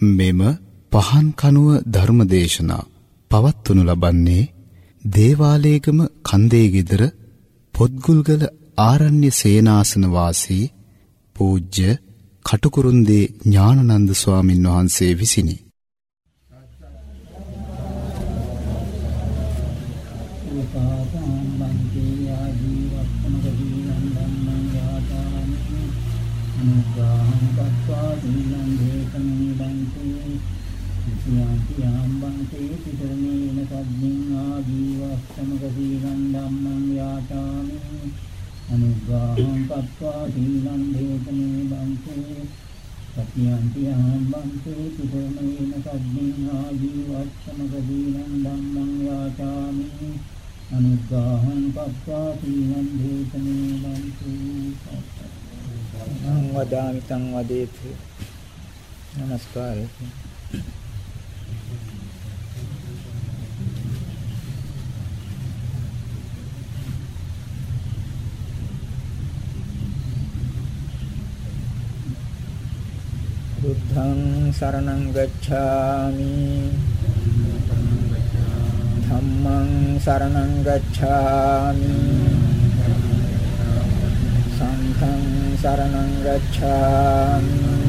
මෙම පහන් කනුව ධර්මදේශනා පවත්වනු ලබන්නේ දේවාලේගම කන්දේ গিදර පොත්ගුල්ගල ආරණ්‍ය සේනාසන වාසී පූජ්‍ය කටුකුරුන්දී ඥානනන්ද ස්වාමින් වහන්සේ විසිනි. අනුග්‍රහං කତ୍වා සීලං දේතමේ බන්තේ සියාන්ති ආම්බන්තේ පිටරමේන සද්දින් ආජීවස්සමක සීලං ධම්මං යාතාමි අනුග්‍රහං කତ୍වා සීලං දේතමේ බන්තේ සතියන්ති ආම්බන්තේ පිටරමේන සද්දින් ආජීවස්සමක සීලං ධම්මං යාතාමි අනුග්‍රහං කତ୍වා සීලං දේතමේ බන්තේ අහං වදාමි තං වදේති নমස්කාරය බුද්ධං සරණං ගච්ඡාමි ධම්මං සරණං ගච්ඡාමි සංඝං සරණං ගච්ඡාමි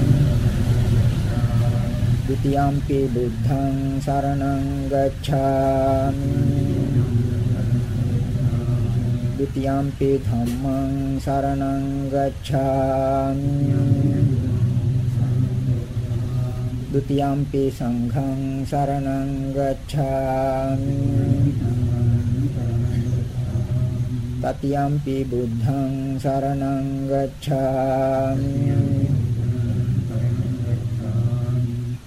द्वितीयम्पि बुद्धं शरणं गच्छामि। द्वितीयम्पि धम्मं शरणं गच्छामि। द्वितीयम्पि सङ्घं शरणं गच्छामि। तत्यम्पि बुद्धं शरणं गच्छामि।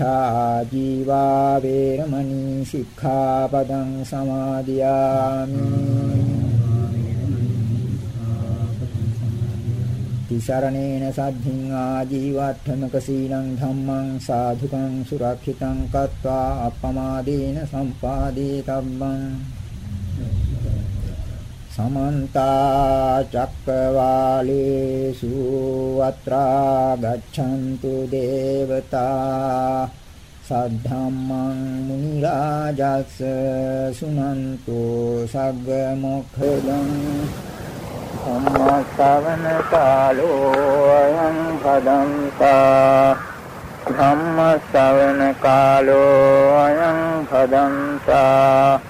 මිච්ඡා ජීවා වේරමණී සික්ඛාපදං සමාදියාමි තිසරණේන සද්ධින් ආජීවට්ඨමක සීලං ධම්මං සාධුකං සුරක්ෂිතං කତ୍වා අප්පමාදීන සම්පාදී තබ්බං සමන්ත චක්කවාලේසු අත්‍රා ගච්ඡන්තු දේවතා සද්ධම්මං මුනි රාජස් සුනන්තු සග්ග මොක්ඛදං සම්මස්සවන කාලෝ අයං භදන්තා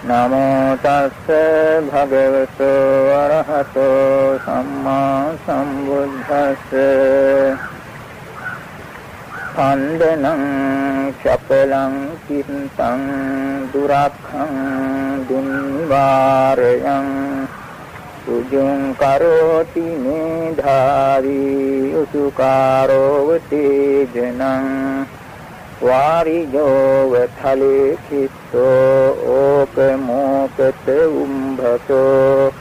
නමෝ තස්ස භගවතු අරහතෝ සම්මා සම්බුද්දස්ස කන්දනං චපලං කිත්තං දුරක්ඛං දුන්වාරයං උජුං කරෝති මේධාවී උසුකාරෝවතේ ජනං වාරිජෝව තලේ කිත්තෝ ඕපමෝපත උම්භතෝ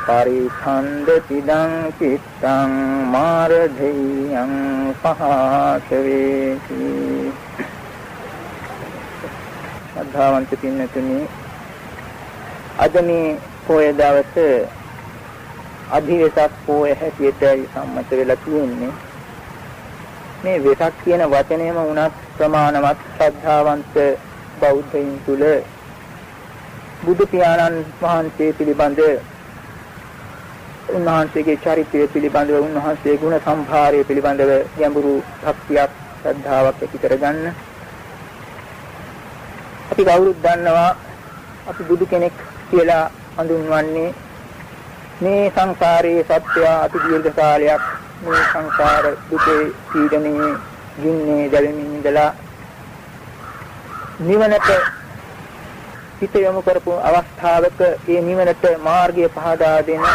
පරිඛණ්ඩ තිදං චිත්තං මාරධේයං පහසවේති අධාවන්ත පින්නතුනි අද මේ පොය දවසේ අධිවෙසක් පොය හැටියට සම්මත වෙලා තියෙන්නේ. මේ වෙසක් කියන වචනයම උනත් ප්‍රමාණවත් ශ්‍රද්ධාවන්ත බෞද්ධයින් තුල බුදු පියාණන් වහන්සේ පිළිබඳ උන්වහන්සේගේ චරිතය පිළිබඳව උන්වහන්සේ ගුණ සම්භාරය පිළිබඳව ගැඹුරු භක්තියක් ශ්‍රද්ධාවක් ඇති කරගන්න. අපි කවුරුත් දන්නවා අපි බුදු කෙනෙක් කියලා හඳුන්වන්නේ මේ සංසාරයේ සත්‍ය අති දීර්ඝ කාලයක් මේ සංසාර දුකේ පීඩනයේ ගින්නේ දැවෙමින් ඉඳලා නිවනට හිත යොමු කරපු අවස්ථාවක ඒ නිවනට මාර්ගය පහදා දෙන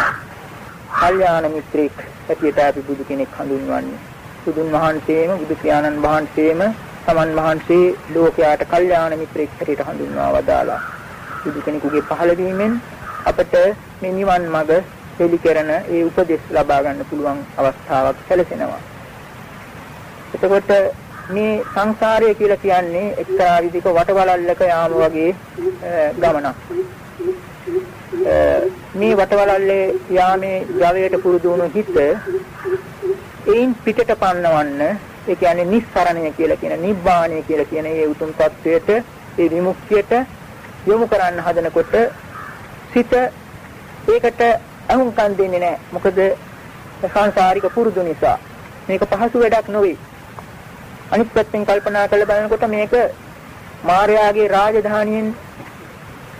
කල්යාණ මිත්‍රෙක් හැටියට අපි බුදු කෙනෙක් හඳුන්වන්නේ. බුදුන් වහන්සේම බුදු පියාණන් වහන්සේම සමන් වහන්සේ ලෝකයාට කල්යාණ මිත්‍රෙක් හැටියට හඳුන්වා වදාලා. බුදු කෙනෙකුගේ පහළවීමෙන් අපට මේ නිවන් මඟ දෙලි කරන ඒ උපදෙස් ලබා ගන්න පුළුවන් අවස්ථාවක් සැලසෙනවා. එතකොට මේ සංසාරය කියලා කියන්නේ එක්තරා විදිහක වටවලල්ලක යාම වගේ ගමනක්. මේ වටවලල්ලේ යාමේ ජවයට පුරුදු වුණු හිත එයින් පිටට පන්නවන්න ඒ කියන්නේ නිස්සරණය කියලා කියන නිබ්බාණය කියලා කියන ඒ උතුම් තත්වයට ඒ විමුක්තියට යොමු කරන්න හදනකොට සිත ඒකට අහුම්කම් දෙන්නේ නැහැ. මොකද සංසාරික පුරුදු නිසා. මේක පහසු වැඩක් නෙවෙයි. අනිත් පැත්තෙන් කල්පනා කරලා බලනකොට මේක මායාගේ රාජධානියෙන්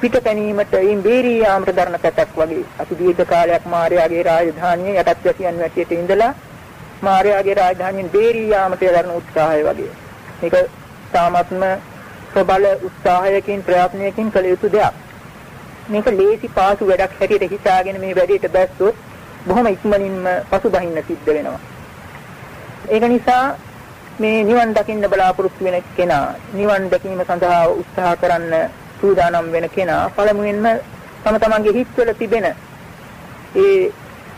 පිට පැනීමට එයින් බේරී යාමට දරන පැතක් වගේ අති දීර්ඝ කාලයක් මායාගේ රාජධානියේ යටත් වැසියන් වැටියට ඉඳලා මායාගේ රාජධානියෙන් බේරී යාමට දරන උත්සාහය වගේ මේක තාමත්ම ප්‍රබල උත්සාහයකින් ප්‍රයත්නයකින් කළ යුතු දෙයක් මේක ලේසි පාසු වැඩක් හැටියට හිතාගෙන මේ වැඩේට බැස්සොත් බොහොම ඉක්මනින්ම පසුබහින්න සිද්ධ වෙනවා. ඒක නිසා මේ නිවන් දකින්න බලාපොරොත්තු වෙන කෙනා නිවන් දැකීම සඳහා උත්සාහ කරන්න සූදානම් වෙන කෙනා පළමුවෙන්ම තම තමන්ගේ හිත්වල තිබෙන ඒ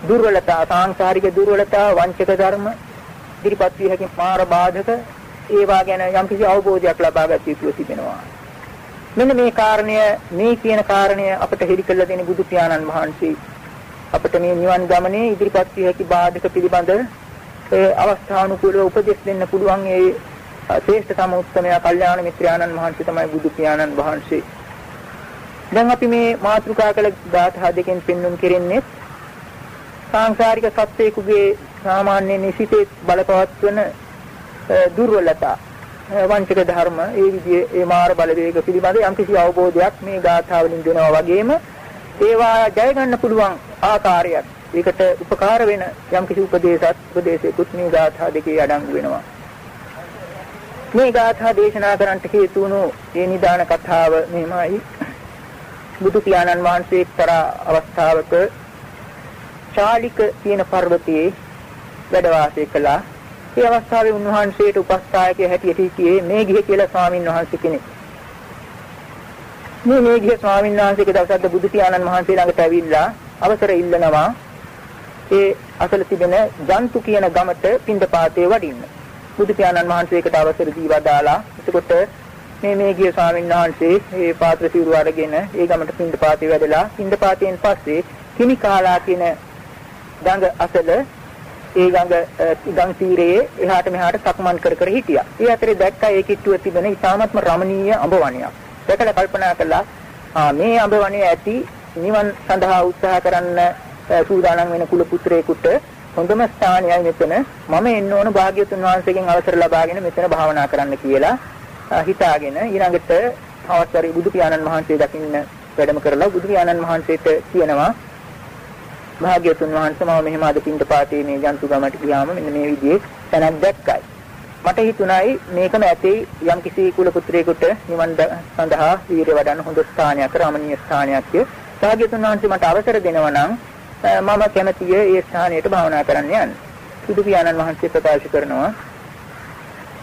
දුර්වලතා සාංශාරික දුර්වලතා වංචක ධර්ම ඉදිරිපත් විය හැකි මාර බාධක ඒවා ගැන යම්කිසි අවබෝධයක් ලබා ගත යුතු තිබෙනවා. මෙන්න මේ කාරණය මේ කියන කාරණය අපට හෙළි කළ දෙන බුදු පියාණන් වහන්සේ අපට මේ නිවන් ගමනේ ඉදිරිපත් විය හැකි බාධක පිළිබඳ ඒ අවස්ථානුකූලව උපදෙස් දෙන්න පුළුවන් ඒ ශ්‍රේෂ්ඨ තම උත්තමයා කල්යාණ මිත්‍රාණන් වහන්සේ තමයි බුදු පියාණන් වහන්සේ. දැන් අපි මේ මාතෘකා කළ ධාතහ දෙකෙන් පෙන්눔 කෙරෙන්නේ සාංශාරික සත්‍යයකගේ සාමාන්‍ය නිසිතේ බලපවත්වන දුර්වලතා වංචක ධර්ම ඒ විදිහේ ඒ මාර බලවේග පිළිබඳ යම්කිසි අවබෝධයක් මේ ගාථාවලින් දෙනවා වගේම ඒවා ජය ගන්න පුළුවන් ආකාරයක්. ඒකට උපකාර වෙන යම්කිසි උපදේශات උපදේශයකුත් මේ ගාථා දෙකේ අඩංගු වෙනවා. මේ ගාථා දේශනා කරන්නට හේතු වුණු ඒ නිදාන කතාව මෙහිමයි. බුදු පියාණන් වහන්සේ එක්තරා අවස්ථාවක චාලික කියන පර්වතයේ වැඩ වාසය කළා. ඒ අවස්ථාවේ උන්වහන්සේට උපස්ථායකයෙ හැටියට හිටියේ මේඝිය කියලා ස්වාමින් වහන්සේ කෙනෙක්. මේ මේඝිය ස්වාමින් වහන්සේක දවසක් බුදු පියාණන් වහන්සේ ළඟට ඇවිල්ලා අවසර ඉල්ලනවා ඒ අසල තිබෙන ජන්තු කියන ගමට පින්දපාතේ වඩින්න. බුදු පියාණන් වහන්සේකට අවසර දීවා දාලා එතකොට මේ මේ ගිය ස්වාමීන් වහන්සේ මේ පාත්‍ර සිවුරු අරගෙන ඒ ගමට පින්ඩ පාතේ වැඩලා පින්ඩ පාතෙන් පස්සේ කිනිකාලා කියන ගඟ අසල ඒ ගඟ ගම් තීරයේ එහාට මෙහාට සක්මන් කර කර හිටියා. ඒ අතරේ දැක්කා ඒ කිට්ටුව තිබෙන ඉතාමත්ම රමණීය අඹ වණයක්. දැකලා කල්පනා කළා ආ මේ අඹ වණේ ඇති නිවන් සඳහා උත්සාහ කරන්න සූදානම් වෙන කුල පුත්‍රයෙකුට හොඳම ස්ථානයයි මෙතන මම එන්න ඕන භාග්‍යතුන් වහන්සේගෙන් අවසර ලබාගෙන මෙතන භාවනා කරන්න කියලා හිතාගෙන ඊළඟට අවස්ථරේ බුදු පියාණන් වහන්සේ දකින්න වැඩම කරලා බුදු පියාණන් වහන්සේට කියනවා භාග්‍යතුන් වහන්සේ මම මෙහෙම අද පින්ඩ පාතේ මේ ජන්තු ගමට ගියාම මෙන්න මේ විදිහේ තැනක් දැක්කයි මට හිතුණයි මේකම ඇතේ යම් කිසි කුල පුත්‍රයෙකුට නිවන් සඳහා වීරිය වඩන්න හොඳ ස්ථානයක් රමණීය ස්ථානයක් කිය. සාග්‍යතුන් වහන්සේ මට අවසර දෙනවා නම් මම කැමතියි ඒ ස්ථානයට භාවනා කරන්න යන්න. සුදු පියාණන් වහන්සේ ප්‍රකාශ කරනවා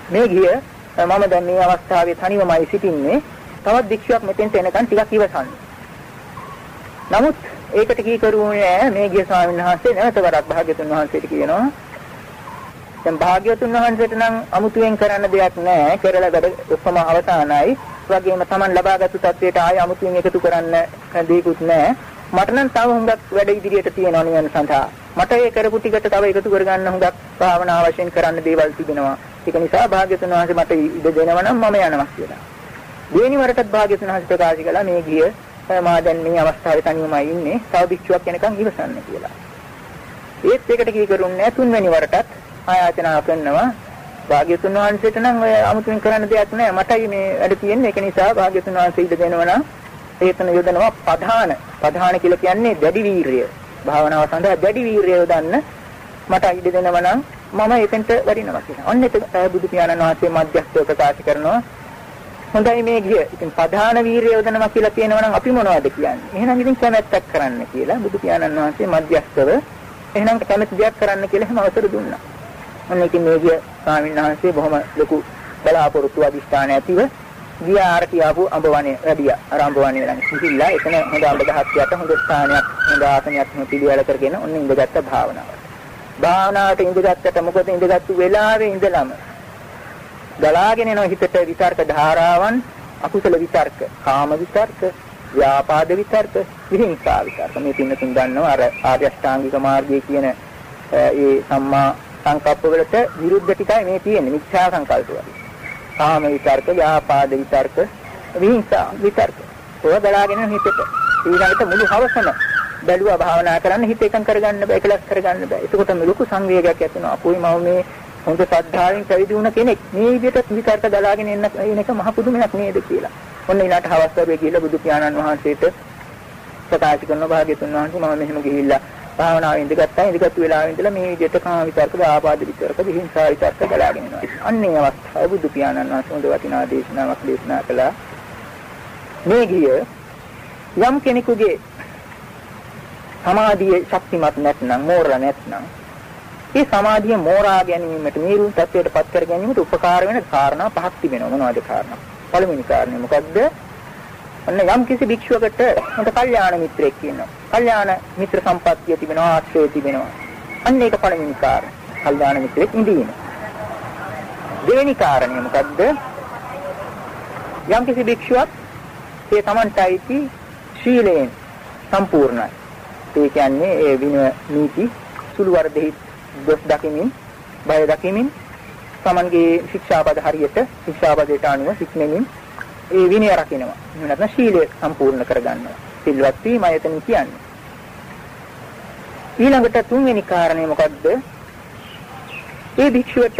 මේ ගිය මම දැන් මේ අවස්ථාවේ තනිවමයි සිටින්නේ. තවත් භික්ෂුවක් මෙතෙන්ට එනකන් ටිකක් ඉවසන්න. නමුත් ඒකට කී කරුවේ මේ ගිය ස්වාමීන් වහන්සේ නැවත වරක් භාග්‍යතුන් වහන්සේට කියනවා දැන් භාග්‍යවතුන් වහන්සේට නම් අමුතුවෙන් කරන්න දෙයක් නැහැ. කරලා වැඩ ඔක්කොම අවසానයි. වගේම Taman ලබාගත්තු තත්වයට ආය අමුතුවෙන් එකතු කරන්න දෙයක්වත් නැහැ. මට නම් තව හුඟක් වැඩ ඉදිරියට තියෙනවා නිවන සඳහා. මට ඒ කරපු ටිකට තව එකතු කරගන්න හුඟක් භාවනා වශයෙන් කරන්න දේවල් තිබෙනවා. ඒක නිසා භාග්‍යවතුන් වහන්සේ මට ඉඩ දෙනවා නම් මම යනවා කියලා. දෙවෙනි වරටත් භාග්‍යවතුන් වහන්සේ ප්‍රකාශ කළා මේ ගිය මා දැන් මේ අවස්ථාවේ තනියමයි ඉන්නේ. තව භික්ෂුවක් වෙනකන් ඉවසන්න කියලා. ඒත් ඒකට කී කරුන්නේ තුන්වෙනි වරටත් ආයාචනා කරනවා භාග්‍යතුන් වහන්සේට නම් ඔය අමුතුවෙන් කරන්න දෙයක් නැහැ මටයි මේ වැඩ තියෙන්නේ ඒක නිසා භාග්‍යතුන් වහන්සේ ඉඩ දෙනවා නම් ඒතන යොදනවා ප්‍රධාන ප්‍රධාන කියලා කියන්නේ දැඩි වීරිය භාවනාව සඳහා දැඩි වීරිය යොදන්න මට ඉඩ දෙනවා නම් මම එතෙන්ට වඩිනවා කියලා. අන්න ඒක බුදු පියාණන් වහන්සේ මධ්‍යස්ථව ප්‍රකාශ කරනවා. හොඳයි මේ ගිය. ඉතින් ප්‍රධාන වීරිය යොදනවා කියලා කියනවා නම් අපි මොනවද කියන්නේ? එහෙනම් ඉතින් කැමැත්තක් කරන්න කියලා බුදු පියාණන් වහන්සේ මධ්‍යස්ථව එහෙනම් කැමැති දෙයක් කරන්න කියලා හැම අවසර දුන්නා. අන්න ඉතින් මේ ගිය ස්වාමීන් වහන්සේ බොහොම ලොකු බලාපොරොත්තු අධිෂ්ඨාන ඇතිව ගියාර කියාපු අඹ වනේ වැඩියා. අර අඹ වනේ ළඟ සිටිලා එතන හොඳ අඹ ගහක් යට හොඳ ස්ථානයක් හොඳ ආසනයක් පිළිවෙල කරගෙන ඔන්න ඉඳගත්ත භාවනාවට. භාවනාවට ඉඳගත්තට මොකද ඉඳගත්තු වෙලාවේ ඉඳලම ගලාගෙන යන හිතට විතර්ක ධාරාවන් අකුසල විතර්ක, කාම විතර්ක, ව්‍යාපාද විතර්ක, විහිංසා විතර්ක. මේ පින්නතුන් දන්නවා අර ආර්ය අෂ්ටාංගික මාර්ගයේ කියන ඒ සම්මා සංකප්ප වලට විරුද්ධ ටිකයි මේ තියෙන්නේ මිත්‍යා සංකල්ප වල. කාම විතර්ක, ව්‍යාපාද විතර්ක, විහිංසා විතර්ක. ඔය බලාගෙන හිතට ඊළඟට මුළු හවසම බැලුවා භාවනා කරන්න හිත එකඟ කරගන්න බෑ, එකලස් කරගන්න බෑ. එතකොට ලොකු සංවේගයක් ඇති වෙනවා. අපෝයි මම මේ හොඳ ශ්‍රද්ධාවෙන් පැවිදි වුණ කෙනෙක් මේ විදිහට විතර්ක දලාගෙන එන්න එන එක මහ පුදුමයක් නේද කියලා. ඔන්න ඊළාට හවස් වරුවේ ගිහිල්ලා බුදු පියාණන් වහන්සේට ප්‍රකාශ කරන භාග්‍යතුන් වහන්සේ මම මෙහෙම ගිහිල්ලා භාවනාවේ ඉඳගත්තා ඉඳගත්තු වෙලාවෙ ඉඳලා මේ විදිහට කාම විතර්ක, ආපාද විතර්ක, විහිංසා විතර්ක ගලාගෙන යනවා. අන්නේ අවස්ථාව බුදු පියාණන් වහන්සේ හොඳ වටිනා දේශනාවක් දේශනා කළා. මේ ගිය යම් කෙනෙකුගේ සමාධියේ ශක්තිමත් නැත්නම් මෝරලා නැත්නම් ඒ සමාධිය මෝරා ගැනීමට මේරු තත්වයටපත් කර ගැනීමට උපකාර වෙන කාරණා පහක් තිබෙනවා මොනවද කාරණා පළවෙනි කාරණය මොකද්ද ඔන්න යම් කිසි භික්ෂුවකට හොඳ කල්යාණ මිත්‍රයෙක් ඉන්නවා. කල්යාණ මිත්‍ර සම්පත්තිය තිබෙනවා ආශ්‍රය තිබෙනවා. අන්න ඒක පළවෙනි කාරණය. කල්යාණ මිත්‍රෙක් ඉඳීම. දෙවෙනි කාරණය මොකද්ද? යම් කිසි භික්ෂුවක් ඒ Tamanටයි ශීලයෙන් සම්පූර්ණයි. ඒ කියන්නේ ඒ වින නීති සුළු වර්ධෙහි දොස් දකිමින් බය දකිමින් Tamanගේ ශික්ෂාපද හරියට ශික්ෂාපදයට අනුව සික්මෙමින් ඒ විනය රකින්නවා. එහෙම නැත්නම් ශීලය සම්පූර්ණ කරගන්නවා. සිල්වත් වීම එතන කියන්නේ. ඊළඟට තුන්වෙනි කාරණය මොකද්ද? ඒ භික්ෂුවට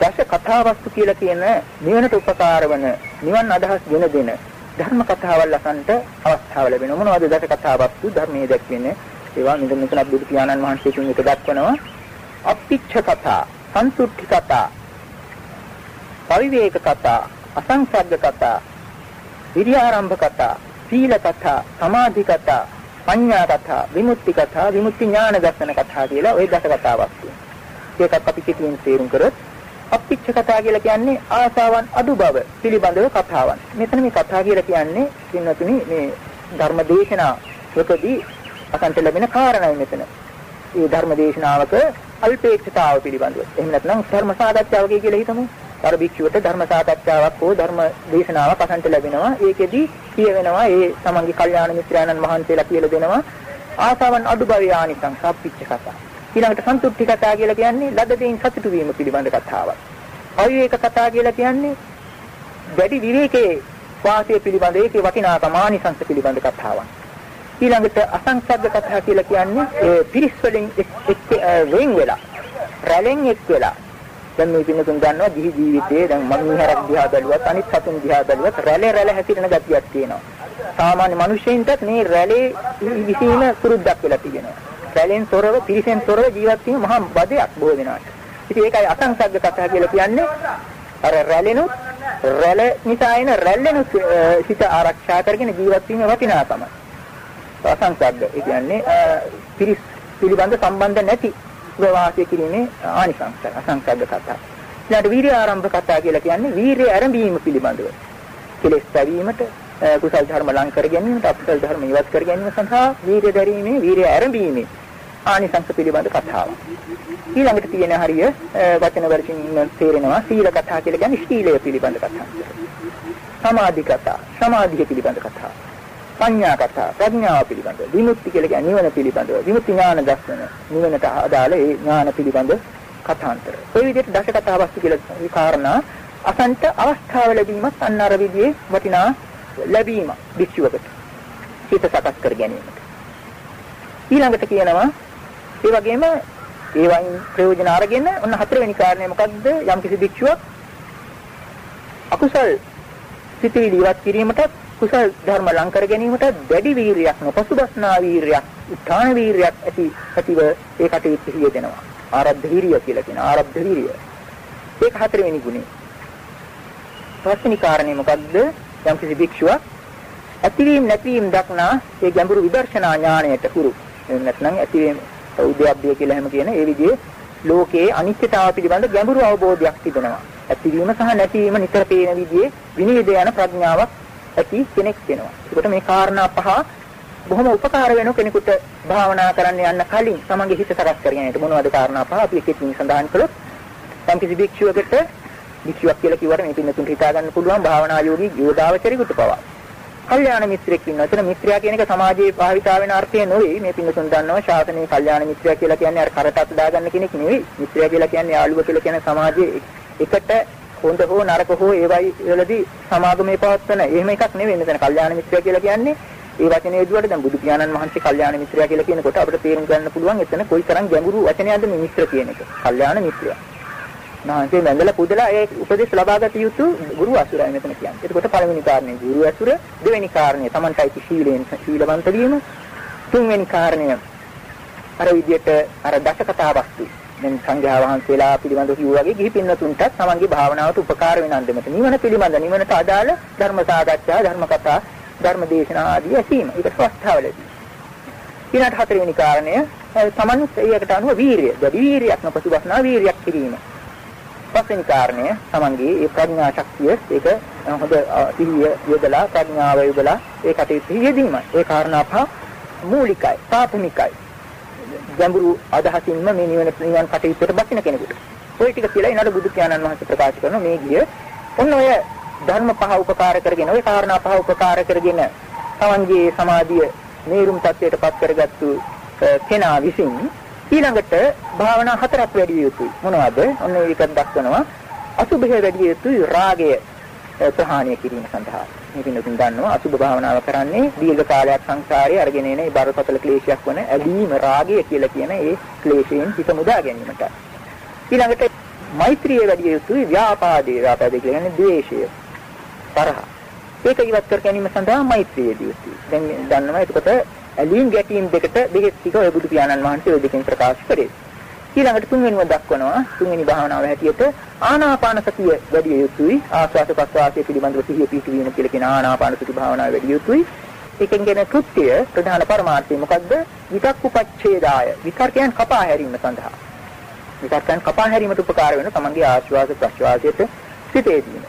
දස කතාවස්තු කියලා කියන නිවනට උපකාර වන නිවන් අදහස් ගෙන දෙන ධර්ම කතාවල් අසන්ට අවස්ථාව ලැබෙනවා. මොනවද දස කතාවස්තු ධර්මයේ දැක්වෙන්නේ? ඒවා මෙතන මෙතන බුදු පියාණන් වහන්සේ තුන් එක දක්වනවා. අප්පිච්ඡ කතා, සන්තුට්ඨි කතා, පරිවේක කතා, අසංසග්ග කතා, විරියාරම්භ කතා, සීල කතා, සමාධි කතා, පඤ්ඤා කතා, විමුක්ති කතා, විමුක්ති ඥාන දර්ශන කතා කියලා ওই දස කතාවක් තියෙනවා. ඒකත් අපි කිතියෙන් තේරුම් කරොත් අප්පිච්ච කතා කියලා කියන්නේ ආසාවන් අඩු බව පිළිබඳව කතාවන්. මෙතන මේ කතා කියලා කියන්නේ පින්වතුනි මේ ධර්ම දේශනාවකදී අසන්ට ලැබෙන කාරණයි මෙතන. මේ ධර්ම දේශනාවක අල්පේක්ෂතාව පිළිබඳව. එහෙම නැත්නම් ධර්ම සාකච්ඡාවක කියලා හිතමු. අර භික්ෂුවට ධර්ම සාකච්ඡාවක් හෝ ධර්ම දේශනාවක් අසන්ට ලැබෙනවා. ඒකෙදි කියවෙනවා ඒ තමන්ගේ කල්යාණ මිත්‍රයන්න් වහන්සේලා කියලා දෙනවා ආසාවන් අඩු බව ආනිසං සප්පිච්ච කතා. ඊළඟට සන්තුට්ටි කතා කියලා කියන්නේ ලද දෙයින් සතුටු වීම පිළිබඳ කතාවක්. අවිවේක කතා කියලා කියන්නේ වැඩි විවේකයේ වාසය පිළිබඳ ඒකේ වටිනාකම ආනිසංස පිළිබඳ කතාවක්. ඊළඟට අසංසග්ග කතා කියලා කියන්නේ ඒ පිරිස් වලින් එක් වෙන් වෙලා රැළෙන් එක් වෙලා දැන් මේ පින්නතුන් දන්නවා දිහි ජීවිතයේ දැන් මනුස්සයෙක් දිහා බැලුවත් අනිත් සතුන් දිහා බැලුවත් රැළේ රැළ හැසිරෙන ගතියක් තියෙනවා. සාමාන්‍ය මිනිස්සුන්ටත් මේ රැළේ විසීම පුරුද්දක් වෙලා තියෙනවා. රැළෙන් තොරව පිරිසෙන් තොරව ජීවත් වීම මහා බදයක් බොහෝ දෙනාට. ඉතින් ඒකයි අසංසග්ග කතා කියලා කියන්නේ අර රැළෙනුත් රැළ නිසා එන රැළෙනුත් හිත ආරක්ෂා කරගෙන ජීවත් වීමේ වටිනාකම. අසංසග්ග ඒ කියන්නේ පිරිස් පිළිබඳ සම්බන්ධ නැති වාසය කිරීමේ ආනිසංස අසංසග්ග කතා. ඊළඟට වීර්ය ආරම්භ කතා කියලා කියන්නේ වීර්ය ආරම්භීම පිළිබඳව. කෙලෙස් පැවීමට කුසල් ධර්ම ලං කර ගැනීමට අකුසල් ධර්ම ඉවත් කර ගැනීම සඳහා වීර්ය දැරීමේ වීර්ය ආරම්භීමේ ආනිසංස පිළිබඳ කතාව. ඊළඟට තියෙන හරිය වචන වලින් තේරෙනවා සීල කතා කියලා කියන්නේ සීලය පිළිබඳ කතාව. සමාධි කතා, සමාධිය පිළිබඳ කතාව. පඤ්ඤා කතා, ප්‍රඥාව පිළිබඳ, විමුක්ති කියලා කියන්නේ නිවන පිළිබඳව, විමුක්ති ඥාන දර්ශන, නිවනට අදාළ ඒ ඥාන පිළිබඳ කථාන්තර. ඔය විදිහට දශ කතාවස්තු කියලා කාරණා අසන්ත අවස්ථාව ලැබීමත් අන්න අර විදිහේ වටිනා ලැබීම භික්ෂුවකට හිත සකස් කර ගැනීමට. ඊළඟට කියනවා ඒ වගේම ඒවයින් ප්‍රයෝජන අරගෙන ඔන්න හතරවෙනි කාරණය මොකද්ද? යම් කිසි භික්ෂුවක් අකුසල් සිතිවිලි ඉවත් කිරීමට කුසල් ධර්ම ලං කර ගැනීමට දැඩි වීරියක් නොපසුබස්නා වීරියක් උත්හාන වීරියක් ඇති ඇතිව ඒ කටයුතු සිහියදෙනවා. ආරද්ධ වීරිය කියලා කියන ආරද්ධ වීරිය. ඒක හතරවෙනි ගුණය. පස්වෙනි කාරණේ මොකද්ද? යම් කිසි භික්ෂුවක් ඇතිවීම නැතිවීම දක්නා ඒ ගැඹුරු විදර්ශනා ඥාණයට හුරු. නැත්නම් ඇතිවීම උද්‍යප්පය කියලා හැම කියන ඒ විදිහේ ලෝකයේ අනිත්‍යතාව පිළිබඳ ගැඹුරු අවබෝධයක් තිබෙනවා. ඇතිවීම සහ නැතිවීම නිතර පේන විදිහේ විනිවිද යන ප්‍රඥාවක් ඇති කෙනෙක් වෙනවා. ඒකට මේ කාරණා පහ බොහොම උපකාර වෙන කෙනෙකුට භාවනා කරන්න යන්න කලින් තමන්ගේ හිත සකස් කරගන්නට මොනවද කාරණා පහ අපි එකකින් සඳහන් කළොත් යම් කිසි භික්ෂුවකට භික්ෂුවක් කියලා කිව්වට මේ පින්නතුන්ට හිතා ගන්න පුළුවන් භාවනා යෝගී යෝගාවචරිකුට පවා. කල්යාණ මිත්‍රෙක් ඉන්නවා. එතන මිත්‍රයා කියන එක සමාජයේ භාවිතා වෙන අර්ථය නෙවෙයි. මේ පින්නතුන් දන්නවා ශාසනයේ කල්යාණ මිත්‍රයා කියලා කියන්නේ අර කරටත් දාගන්න කෙනෙක් නෙවෙයි. මිත්‍රයා කියලා කියන්නේ යාළුවා කියලා කියන සමාජයේ එකට හොඳ හෝ නරක හෝ ඒවයි වලදී සමාගමේ පවත්වන එහෙම එකක් නෙවෙයි. මෙතන කල්යාණ මිත්‍රයා කියලා කියන්නේ ඒ වචනේ යදුවට දැන් බුදු පියාණන් වහන්සේ කල්යාණ මිත්‍රයා කියලා කියනකොට අපිට තේරුම් ගන්න පුළුවන් එතන කොයිතරම් ගැඹුරු වචනයක්ද මේ මිත්‍ර කියන එක. කල්යාණ මිත්‍රයා. නාන්සේ වැඳලා පුදලා ඒ උපදෙස් ලබාගත යුතු ගුරු අසුරයි මෙතන කියන්නේ. එතකොට පළවෙනි කාරණේ ගුරු අසුර, දෙවෙනි කාරණේ Tamanටයි සීලයෙන් සීලවන්ත වීම, තුන්වෙනි කාරණය අර විදියට අර දස කතා වස්තු. දැන් සංඝයා වහන්සේලා පිළිබඳව කිව්වා වගේ ගිහි පින්නතුන්ටත් තමන්ගේ භාවනාවට උපකාර වෙන අන්දමට නිවන පිළිබඳ නිවනට අදාළ ධර්ම සාකච්ඡා, ධර්ම කතා, ධර්ම දේශනා ආදී ඇසීම. ඒක ස්වස්ථාව ලැබී. ඊළඟ හතරවෙනි කාරණය තමන් ඒකට අනුව වීරිය. දැඩි වීරියක් නොපසුබස්නා වීරියක් කිරීම. පස්වෙනි කාරණය තමන්ගේ ඒ ප්‍රඥා ශක්තිය ඒක හොඳ සිහිය යොදලා ප්‍රඥාව යොදලා ඒ කටයුතු යෙදීමයි. ඒ කාරණා පහ මූලිකයි, ප්‍රාථමිකයි. ගැඹුරු අදහසින්ම මේ නිවන නිවන් කටයුත්තට බසින කෙනෙකුට. ওই ටික කියලා ඊනට බුදු පියාණන් වහන්සේ ප්‍රකාශ කරන මේ ගිය ඔන්න ඔය ධර්ම පහ උපකාර කරගෙන ওই කාරණා පහ උපකාර කරගෙන තමන්ගේ සමාධිය මේරුම් තත්ත්වයටපත් කරගත්තු කෙනා විසින් ඊළඟට භාවනා හතරක් වැඩි යුතුයි. මොනවද? ඔන්න ඒකත් දක්වනවා. අසුභය වැඩි යුතුයි රාගය ප්‍රහාණය කිරීම සඳහා. මේ පින්නතුන් දන්නවා අසුභ භාවනාව කරන්නේ දීර්ඝ කාලයක් සංසාරයේ අරගෙන එන ඒ බරපතල ක්ලේශයක් වන ඇලීම රාගය කියලා කියන ඒ ක්ලේශයෙන් හිත මුදා ගැනීමට. ඊළඟට මෛත්‍රිය වැඩි යුතුයි ව්‍යාපාදේ ව්‍යාපාදේ කියන්නේ ද්වේෂය. තරහ. ඒක ඉවත් කර ගැනීම සඳහා මෛත්‍රිය දියුතුයි. දැන් දන්නවා එතකොට ඇලීම් ගැටීම් දෙකට දෙකෙත් ටික ඔය බුදු පියාණන් වහන්සේ ඔය දෙකෙන් ප්‍රකාශ කරේ. ඊළඟට තුන්වෙනිව දක්වනවා. තුන්වෙනි භාවනාව හැටියට ආනාපාන සතිය වැඩි යුතුයි. ආස්වාද ප්‍රස්වාසය පිළිබඳව සිහිය පිහිටවීම කියලා කියන ආනාපාන සති භාවනාව වැඩි යුතුයි. ඒකෙන් කියන කෘත්‍යය ප්‍රධාන පරමාර්ථය මොකද්ද? විතක්කුපච්ඡේදාය. විතර්කයන් කපා හැරීම සඳහා. විතර්කයන් කපා හැරීමට උපකාර වෙන තමන්ගේ ආශ්වාස ප්‍රශ්වාසයට සිටේදීම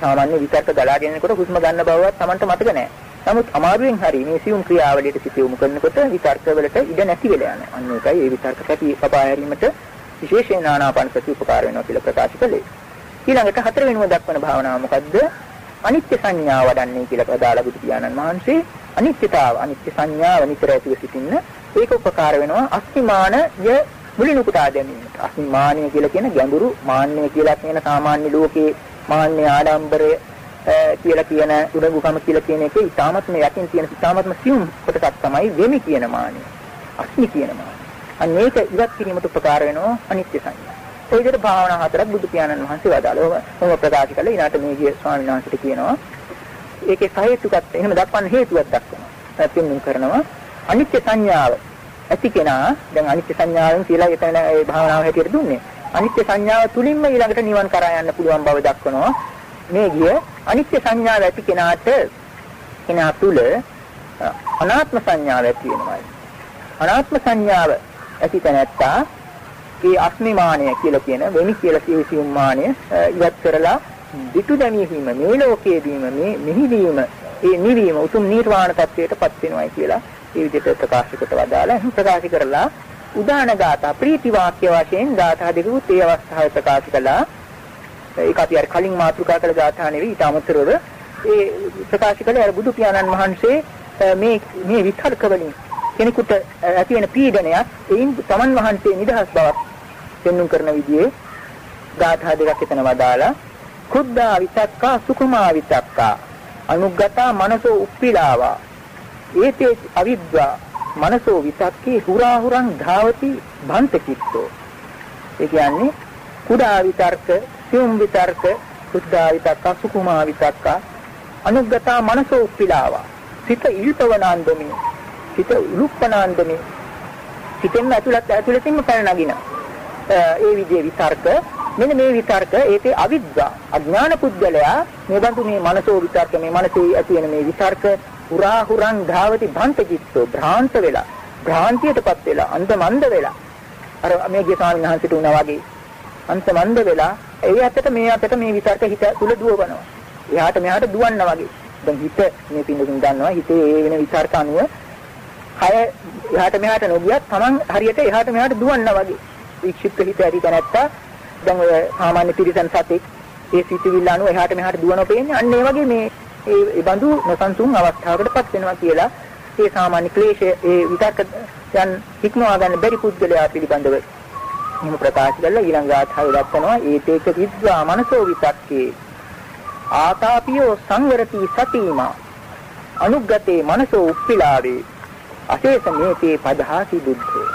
සාමාන්‍ය විතර්ක ගලාගෙන යනකොට හුස්ම ගන්න බවවත් තමන්ට මතක නැහැ. නමුත් අමාරුවෙන් හරි මේ සියුම් ක්‍රියාවලියට සිත යොමු කරනකොට විතර්ක වලට ඉඩ නැති වෙලා යනවා. අන්න ඒකයි ඒ විතර්ක කැටි කපා හැරීමට විශේෂයෙන් ආනාපාන සතිය උපකාර වෙනවා කියලා ප්‍රකාශ කළේ. ඊළඟට හතර වෙනුව දක්වන භාවනාව මොකද්ද? අනිත්‍ය සංඥාව වඩන්නේ කියලා ප්‍රදාලා බුදු පියාණන් වහන්සේ අනිත්‍යතාව අනිත්‍ය සංඥාව නිතර ඇතිව සිටින්න ඒක උපකාර වෙනවා අස්තිමානය මුලින් උපුටා ගැනීමට. අස්තිමානය කියලා කියන ගැඹුරු මාන්නය කියලා කියන සාමාන්‍ය ලෝකේ මාන්‍ය ආඩම්බරය කියලා කියන උඩඟුකම කියලා කියන එකේ ඊටාත්ම යකින් තියෙන ඊටාත්ම සියුම් කොටසක් තමයි වෙමි කියන මානිය. අස්මි කියන මානිය. අන්න ඒක ඉවත් කිරීමට උපකාර වෙනවා අනිත්‍ය සංඥා. ඒ විදිහට භාවනා හතරක් බුදු පියාණන් වහන්සේ වදාළා. ඔහොම ප්‍රකාශ කළා. ඊනාට මේ ගිය ස්වාමීන් වහන්සේට කියනවා ඒකේ සහේතුකත් එහෙම දක්වන්න හේතුවක් දක්වනවා. පැතින්නම් කරනවා අනිත්‍ය සංඥාව ඇති කෙනා දැන් අනිත්‍ය සංඥාවෙන් කියලා එතන ඒ භාවනාව හැටියට දුන්නේ. අනිත්‍ය සංඥාව තුලින්ම ඊළඟට නිවන් කරා යන්න පුළුවන් බව දක්වනවා. මේ ගිය අනිත්‍ය සංඥාව ඇති කෙනාට කෙනා තුල අනාත්ම සංඥාව ඇති වෙනවා. අනාත්ම සංඥාව ඇති තැනැත්තා ඒ අස්මිමානය කියලා කියන වෙමි කියලා කියසියුම් මානය ඉවත් කරලා විතු දැමීම මේ ලෝකයේදීම මේ මිහිදීම ඒ නිවීම උතුම් නිර්වාණ තත්වයටපත් වෙනවායි කියලා ඒ විදිහට ප්‍රකාශ කොට වදාලා ප්‍රකාශ කරලා උදාන ගාථා ප්‍රීති වාක්‍ය වශයෙන් ගාථා දෙකුත් ඒ අවස්ථාවේ ප්‍රකාශ කළා ඒක අපි අර කලින් මාතෘකා කළ ගාථා නෙවෙයි ඊට අමතරව ඒ ප්‍රකාශ කළේ අර බුදු පියාණන් වහන්සේ මේ මේ විතර්ක වලින් කෙනෙකුට ඇති වෙන පීඩනයක් එයින් තමන් වහන්සේ නිදහස් බවක් පෙන්눔 කරන විදිහේ ගාථා දෙකක් එතන වදාලා කුද්දා විතක්කා සුකුමා විතක්කා අනුග්ගතා මනසෝ උප්පිලාවා ඒතේ අවිද්වා මනසෝ විතක්කේ හුරාහුරං ධාවති භන්ත චිත්තෝ. ඒ කියන්නේ කුඩා විතර්ක සියුම් විතර්ක කුද්දා විතක්කා සුකුමා විතක්කා අනුග්ගතා මනසෝ උප්පිලාවා. සිත ඉල්පවනාන්දමි. සිත උලුප්පනාන්දමි. සිතෙන් ඇතුළත් ඇතුළතින්ම පැන නගිනා ඒ විදිහේ විතර්ක. මෙන්න මේ විතර්ක ඒකේ අවිද්‍යා අඥාන පුද්ගලයා මේ බඳු මේ මනසෝ විතර්ක මේ මනසේ ඇති වෙන මේ විතර්ක පුරා හුරං ධාවති භන්ත චිත්තෝ. භ්‍රාන්ත වෙලා භ්‍රාන්තියටපත් වෙලා අන්ධමන්ද වෙලා. අර මේගේ ස්වාමීන් වහන්සේට උනා වගේ අන්තමන්ද වෙලා ඒ අතට මේ අතට මේ විතර්ක හිත තුල දුවවනවා. එහාට මෙහාට දුවන්න වගේ. දැන් හිත මේ පින්නකින් දන්නවා හිතේ ඒ වෙන විතර්ක අනුව කය එහාට මෙහාට නොගියත් Taman හරියට එහාට මෙහාට දුවන්න වගේ. වික්ෂිප්ත හිත ඇති තැනැත්තා දැන් ඔය සාමාන්‍ය තිරිසන් සතෙක් ඒ සිතිවිල්ල අනුව එහාට මෙහාට දුවන පේන්නේ. අන්න ඒ වගේ මේ ඒ බඳු නොසන්සුන් අවස්ථාවකටපත් වෙනවා කියලා ඒ සාමාන්‍ය ක්ලේශය ඒ විතක්ක යන් හික්මවා ගන්න බැරි පුද්ගලයා පිළිබඳව එහෙම ප්‍රකාශ කළා ඊළඟ ආථාව දක්වනවා. ඒතේක විද්වා මනසෝ විතක්කේ. ආතාපියෝ සංවරති සතිමා අනුග්ගතේ මනසෝ උප්පිලාවේ. අශේෂ මේතේ පදහාසි බුද්ධෝ.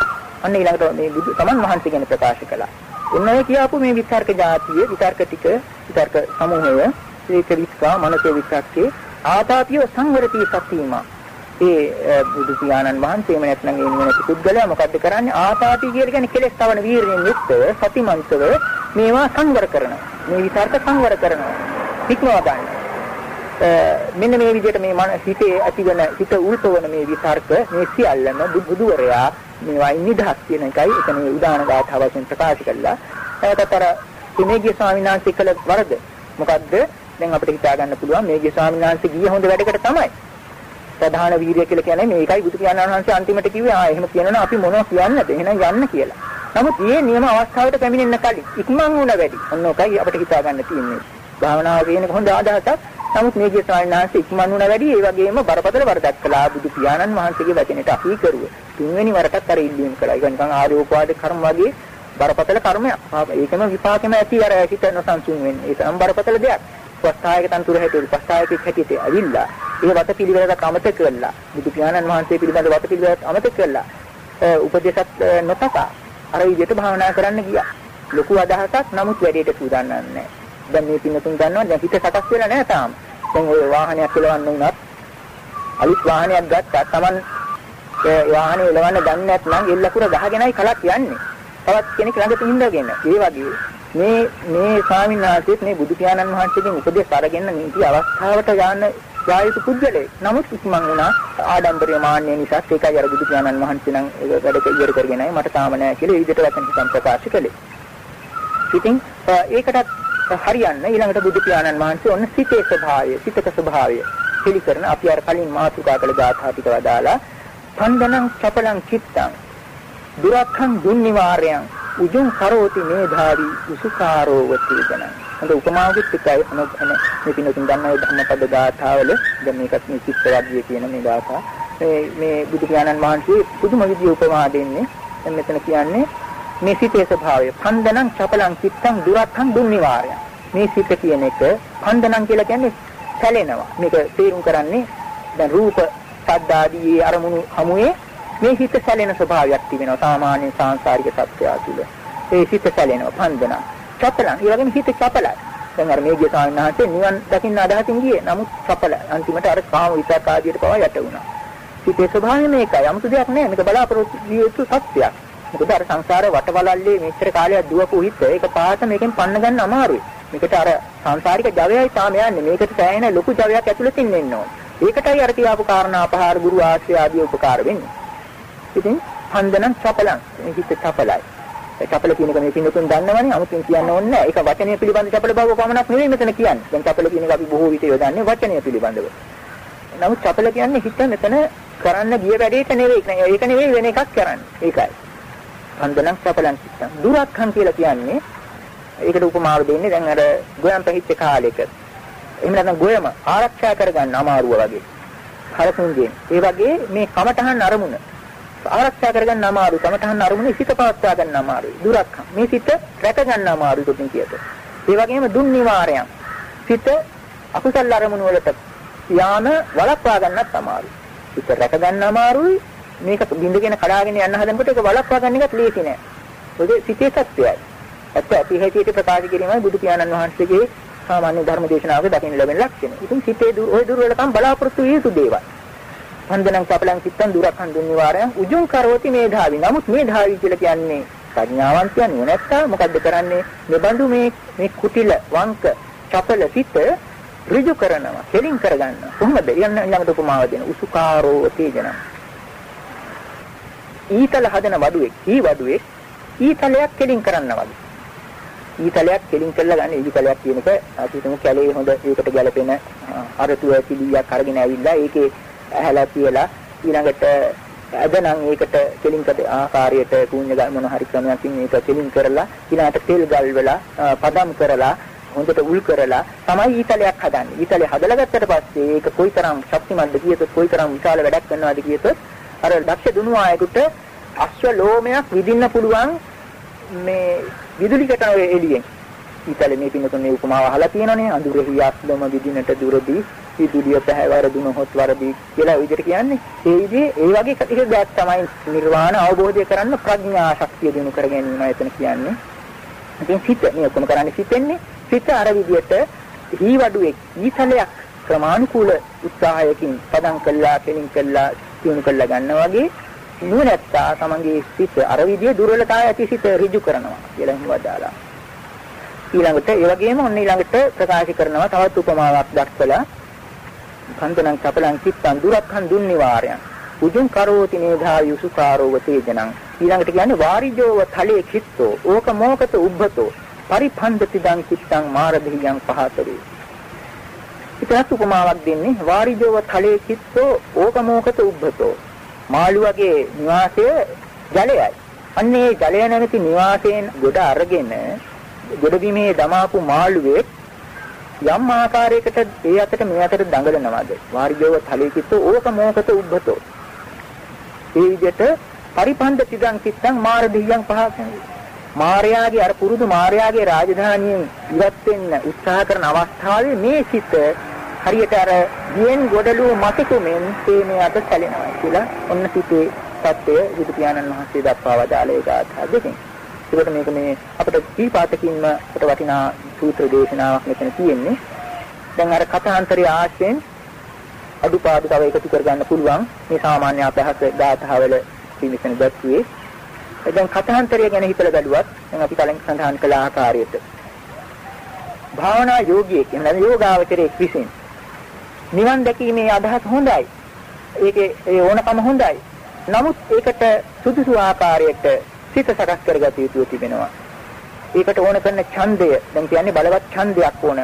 අන්න ඊළඟට මේ බුදු තමන් වහන්සේ ගැන ප්‍රකාශ කළා. ඔන්න ඔය කියපු මේ විතර්ක જાතිය විතර්ක ටික විතර්ක සමූහය ඒක විස්කා මනසේ විතක්කේ. ආතාපිය සංවරති සත්‍යීමා. ඒ බුදු පියාණන් වහන්සේම නැත්නම් ඒ නිවන පුද්ගලයා මොකද්ද කරන්නේ ආතාපි කියන්නේ කෙලෙස් තවන වීරියෙන් යුක්තව සතිමන්තව මේවා සංවර කරනවා. මේ විතර්ක සංවර කරනවා. හික්මවා ගන්න. මෙන්න මේ විදිහට මේ මන හිතේ ඇතිවන හිත උල්පවන මේ විතර්ක මේ සියල්ලම බුදුවරයා මේවායින් නිදහස් කියන එකයි එතන උදාන ගාථා වශයෙන් ප්‍රකාශ කළා. ඒකට අර මේගේ ස්වාමීන් වහන්සේ කළ වරද මොකද්ද? දැන් අපිට හිතා ගන්න පුළුවන් මේගේ ස්වාමීන් වහන්සේ ගිය හොඳ වැඩකට තමයි. ප්‍රධාන වීර්ය කියලා කියන්නේ මේකයි බුදු පියාණන් වහන්සේ අන්තිමට කිව්වේ ආ එහෙම කියනවනම් අපි මොනවද කියන්නද? එහෙනම් යන්න කියලා. නමුත් මේ නියම අවස්ථාවට පැමිණෙන්න කලින් ඉක්මන් වුණ වැඩි. ඔන්න ඔකයි අපිට හිතා ගන්න තියෙන්නේ. භාවනාව කියන හොඳ ආදහසක්. නමුත් මේකේ ස්වාමීන් වහන්සේ ඉක්මන් වුණ වැඩි ඒ වගේම බරපතල වරදක් කළා බුදු පියාණන් වහන්සේගේ වචනෙට අකීකරුව. තුන්වෙනි වරටත් අර ඉල්ලීම් කළා. ඒක නිකන් ආරෝපවාද කර්ම වගේ බරපතල කර්මයක්. ඒකම විපාකෙම ඇති අර හිත නොසන්සුන් වෙන්නේ. ඒක නම් බරපතල දෙයක්. ස්වස්ථායක තන්තුර හැටියට ස්වස්ථායකෙක් හැටියට ඇවිල්ලා ඒ වත පිළිවෙලක් අමතක කළා. බුදු පියාණන් වහන්සේ පිළිබඳ වත පිළිවෙලක් අමතක කළා. උපදේශත් නොතකා අර විදිහට භාවනා කරන්න ගියා. ලොකු අදහසක් නමුත් වැඩේට සූදානම් නැහැ. දැන් මේ පින්නතුන් දන්නවා දැන් හිත සකස් වෙලා නැහැ තාම. දැන් ඔය වාහනයක් එලවන්න උනත් අලුත් වාහනයක් ගත්තා. Taman වාහනේ එලවන්න දන්නේ නැත්නම් එල්ලකුර ගහගෙනයි කලක් යන්නේ. තවත් කෙනෙක් ළඟට ඉඳගෙන. ඒ වගේ මේ මේ ස්වාමීන් වහන්සේත් මේ බුදු පියාණන් වහන්සේගෙන් උපදෙස් අරගෙන නීති අවස්ථාවට යන්න යායුතු පුද්ගලෙක්. නමුත් ඉක්මන් වුණා ආඩම්බරය මාන්නය නිසා ඒකයි අර බුදු පියාණන් වහන්සේ නම් වැඩ ඉවර කරගෙනයි මට තාම නැහැ කියලා ඒ විදිහට වචන හිතන් ප්‍රකාශ කළේ. ඉතින් ඒකටත් හරියන්න ඊළඟට බුදු පියාණන් වහන්සේ ඔන්න සිතේ ස්වභාවය, සිතක ස්වභාවය පිළිකරන අපි අර කලින් මාතෘකා කළ ගාථා ටික වදාලා පන්දනං චපලං චිත්තං දුරක්ඛං දුන්නිවාරයන් උජුං කරෝති මේධාවි උසුකාරෝ වතිදනං හොඳ උපමාවකුත් එකයි. අනුගමන මේ පින්නකින් දන්නා ධම්මපද ගාථාවල දැන් මේකත් මේ චිත්ත වර්ගයේ කියන මේ ගාථා. මේ මේ බුදු පියාණන් වහන්සේ පුදුම විදිහේ උපමා දෙන්නේ. දැන් මෙතන කියන්නේ මේ සිතේ ස්වභාවය. පන්දනං චපලං චිත්තං දුරක්ඛං දුන්නිවාරයන් මේ සිත කියන එක පන්දනං කියලා කියන්නේ සැලෙනවා. මේක තේරුම් කරන්නේ දැන් රූප ශබ්ද ආදී අරමුණු හමුවේ මේ හිත සැලෙන ස්වභාවයක් තිබෙනවා සාමාන්‍ය සාංශාරික සත්‍යය තුළ. ඒ හිත සැලෙනවා පන්දනං චපලං ඒ වගේම හිත චපලයි. දැන් අර මේගේ ස්වාමීන් වහන්සේ නිවන් දකින්න අදහසින් ගියේ. නමුත් චපල අන්තිමට අර කාම විතක් ආදියට පවා යට වුණා. හිතේ ස්වභාවය මේකයි. 아무තු දෙයක් නෑ. මේක බලාපොරොත්තු විය යුතු සත්‍යයක්. මොකද අර සංසාර වටවලල්ලේ මෙච්චර කාලයක් දුවපු හිත ඒක පාට මේකෙන් පන්න ගන්න අමාරුයි. මේකට අර සංසාරික ජවයයි තාම යන්නේ. මේකට සෑහෙන ලොකු ජවයක් ඇතුළතින් එන්න ඕන. ඒකටයි අර කියාපු කාරණා අපහාර ගුරු ආශ්‍රය ආදී උපකාර වෙන්නේ. ඉතින් හන්දනම් චපලං හිත චපලයි. ඒ චපල කියන එක මේ පින්නතුන් දන්නවනේ 아무තෙන් කියන්න ඕනේ නැහැ. ඒක වචනය පිළිබඳ චපල බව පමණක් නෙවෙයි මෙතන කියන්නේ. දැන් චපල කියන එක අපි බොහෝ විට යොදන්නේ වචනය පිළිබඳව. නමුත් චපල කියන්නේ හිත මෙතන කරන්න ගිය වැඩේට නෙවෙයි. ඒක නෙවෙයි වෙන එකක් කරන්නේ. ඒකයි. හන්දනම් චපලං චිත්තං. දුරක්ඛන් කියලා කියන්නේ ඒකට උපමාව දෙන්නේ දැන් අර ගොයම් පැහිච්ච කාලෙක. එහෙම නැත්නම් ගොයම ආරක්ෂා කරගන්න අමාරුව වගේ. හරකුන්ගෙන්. ඒ වගේ මේ කමඨහන් අරමුණ ආරක්ෂා කරගන්න අමාරුයි. කමඨහන් අරමුණේ සිත පවත්වා ගන්න අමාරුයි. දුරක්. මේ සිත රැක ගන්න අමාරුයි කොටින් කියත. ඒ වගේම දුන් නිවාරයන්. සිත අකුසල අරමුණු වලට යාම වළක්වා ගන්නත් අමාරුයි. සිත රැක ගන්න අමාරුයි. මේක බින්දගෙන කඩාගෙන යන්න හදනකොට ඒක වළක්වා ගන්න එකත් ලේසි නෑ. ඔය සිතේ සත්‍යයයි. ඇත්ත ඇති හැටියට ප්‍රකාශ කිරීමයි බුදු පියාණන් වහන්සේගේ සාමාන්‍ය ධර්ම දේශනාවක දකින්න ලැබෙන ලක්ෂණ. ඉතින් සිතේ දුර ওই දුර්වලකම් බලාපොරොත්තු විය යුතු දේවල්. හන්දනං සපලං චිත්තං දුරක්ඛන් දුන්නිවාරයන් උජුං කරවති මේධාවි. නමුත් මේධාවි කියලා කියන්නේ ප්‍රඥාවන්තයන් නුනැත්තා මොකද්ද කරන්නේ? මෙබඳු මේ මේ කුටිල වංක චපල සිත ඍජු කරනවා, කෙලින් කරගන්නවා. කොහොමද? යන්න ළඟට උපමාව දෙන උසුකාරෝ තේජන. ඊතල හදන වඩුවෙක්, ඊ වඩුවෙක් ඊතලයක් කෙලින් කරනවා වගේ. ඊතලයක් කෙලින් කරලා ගන්න ඊතලයක් කියන එක අපි හිතමු කැලේ හොඳ ඒකට ගැලපෙන අරතුව ඇතිලියක් අරගෙන ඇවිල්ලා ඒකේ ඇහැලා කියලා ඊළඟට අදනම් ඒකට කෙලින් කද ආකාරයට කුණ්‍ය ගල් මොන හරි ක්‍රමයකින් මේක කෙලින් කරලා ඊළඟට තෙල් ගල් වෙලා පදම් කරලා හොඳට උල් කරලා තමයි ඊතලයක් හදන්නේ. ඊතලය හදලා ගත්තට පස්සේ ඒක කොයිතරම් ශක්තිමත්ද කියතොත් කොයිතරම් විශාල වැඩක් කරනවද කියතොත් අර දක්ෂ දුනු ආයෙකුට අශ්ව ලෝමයක් විදින්න පුළුවන් මේ විදුලි කටන එළියෙන් ඊතලෙ මේ පින්නතුන් මේ උපමාව අහලා තියෙනනේ අඳුරෙහි අස්ලම විදිනට දුරදී විදුලිය පැහැවර දුනහොත් වරදී කියලා විදිහට කියන්නේ. ඒ විදිහේ ඒ වගේ එක දෙයක් තමයි නිර්වාණ අවබෝධය කරන්න ප්‍රඥා ශක්තිය දිනු කර ගැනීම එතන කියන්නේ. ඉතින් සිත මේ ඔක්කොම කරන්නේ සිතෙන්නේ. සිත අර විදිහට හීවඩුවෙක් ඊතලයක් ක්‍රමානුකූල උත්සාහයකින් පදම් කළා කෙලින් කළා දිනු කළා ගන්න වගේ නුවණැත්තා තමන්ගේ සිත අර විදිහේ දුර්වලතාවය ඇති සිත ඍජු කරනවා කියලා හිමවා දාලා ඊළඟට ඒ වගේම ඔන්න ඊළඟට ප්‍රකාශ කරනවා තවත් උපමාවක් දක්වලා කන්දනං කපලං චිත්තං දුරක්ඛන් දුන්නිවාරයන් උජුං කරෝති නේධා යුසුකාරෝව තේජනං ඊළඟට කියන්නේ වාරිජෝව තලේ චිත්තෝ ඕක මොකත උබ්බතෝ. පරිපන්දති දං චිත්තං මාරදියං පහතරේ. ඉතත් උපමාවක් දෙන්නේ වාරිජෝව තලේ චිත්තෝ ඕක මොකත උබ්බතෝ. මාළුවගේ නිවාසය ජලයයි. අන්නේ ජලය නැමැති නිවාසයෙන් ගොඩ අරගෙන ගොඩබිමේ දමාපු මාළුවෙක් යම් ආකාරයකට ඒ අතට මේ අතට දඟලනවාද? වාරිජෝව තලීකිත ඕක මොකත උබ්බතෝ ඒ විදිහට පරිපන්ද තිදං චිත්තං මාර දෙහියන් පහසන. මාර්යාගේ අර පුරුදු මාර්යාගේ රාජධානියෙන් ඉවත් වෙන්න උත්සාහ කරන අවස්ථාවේ මේ සිත හරියට අර දියෙන් ගොඩලු මතකුමෙන් මේ අත සැලෙනවා කියලා ඔන්න සිතේ தත්ත්වය බුදු පියාණන් වහන්සේ දක්වා වදාළේ ගාථා දෙකෙන්. ඒකට මේක මේ අපිට කීපාතකින්ම අපිට වටිනා සූත්‍ර දේශනාවක් මෙතන තියෙන්නේ. දැන් අර කථාන්තරයේ ආශ්‍රයෙන් අඩුපාඩු තව එකතු කරගන්න පුළුවන් මේ සාමාන්‍ය අභ්‍යාස ගාථාවල පිළිසන දැක්ුවේ. දැන් කථාන්තරය ගැන හිතලා බැලුවත් දැන් අපි කලින් සඳහන් කළ ආකාරයට භාවනා යෝගියෙක් එහෙනම් යෝගාවචරයේ විසින් නිවන් දැකීමේ අදහස් හොඳයි. ඒකේ ඒ ඕනකම හොඳයි. නමුත් ඒකට සුදුසු ආකාරයට සිත සකස් කරගත යුතු තිබෙනවා. ඒකට ඕන කරන ඡන්දය දැන් කියන්නේ බලවත් ඡන්දයක් ඕන.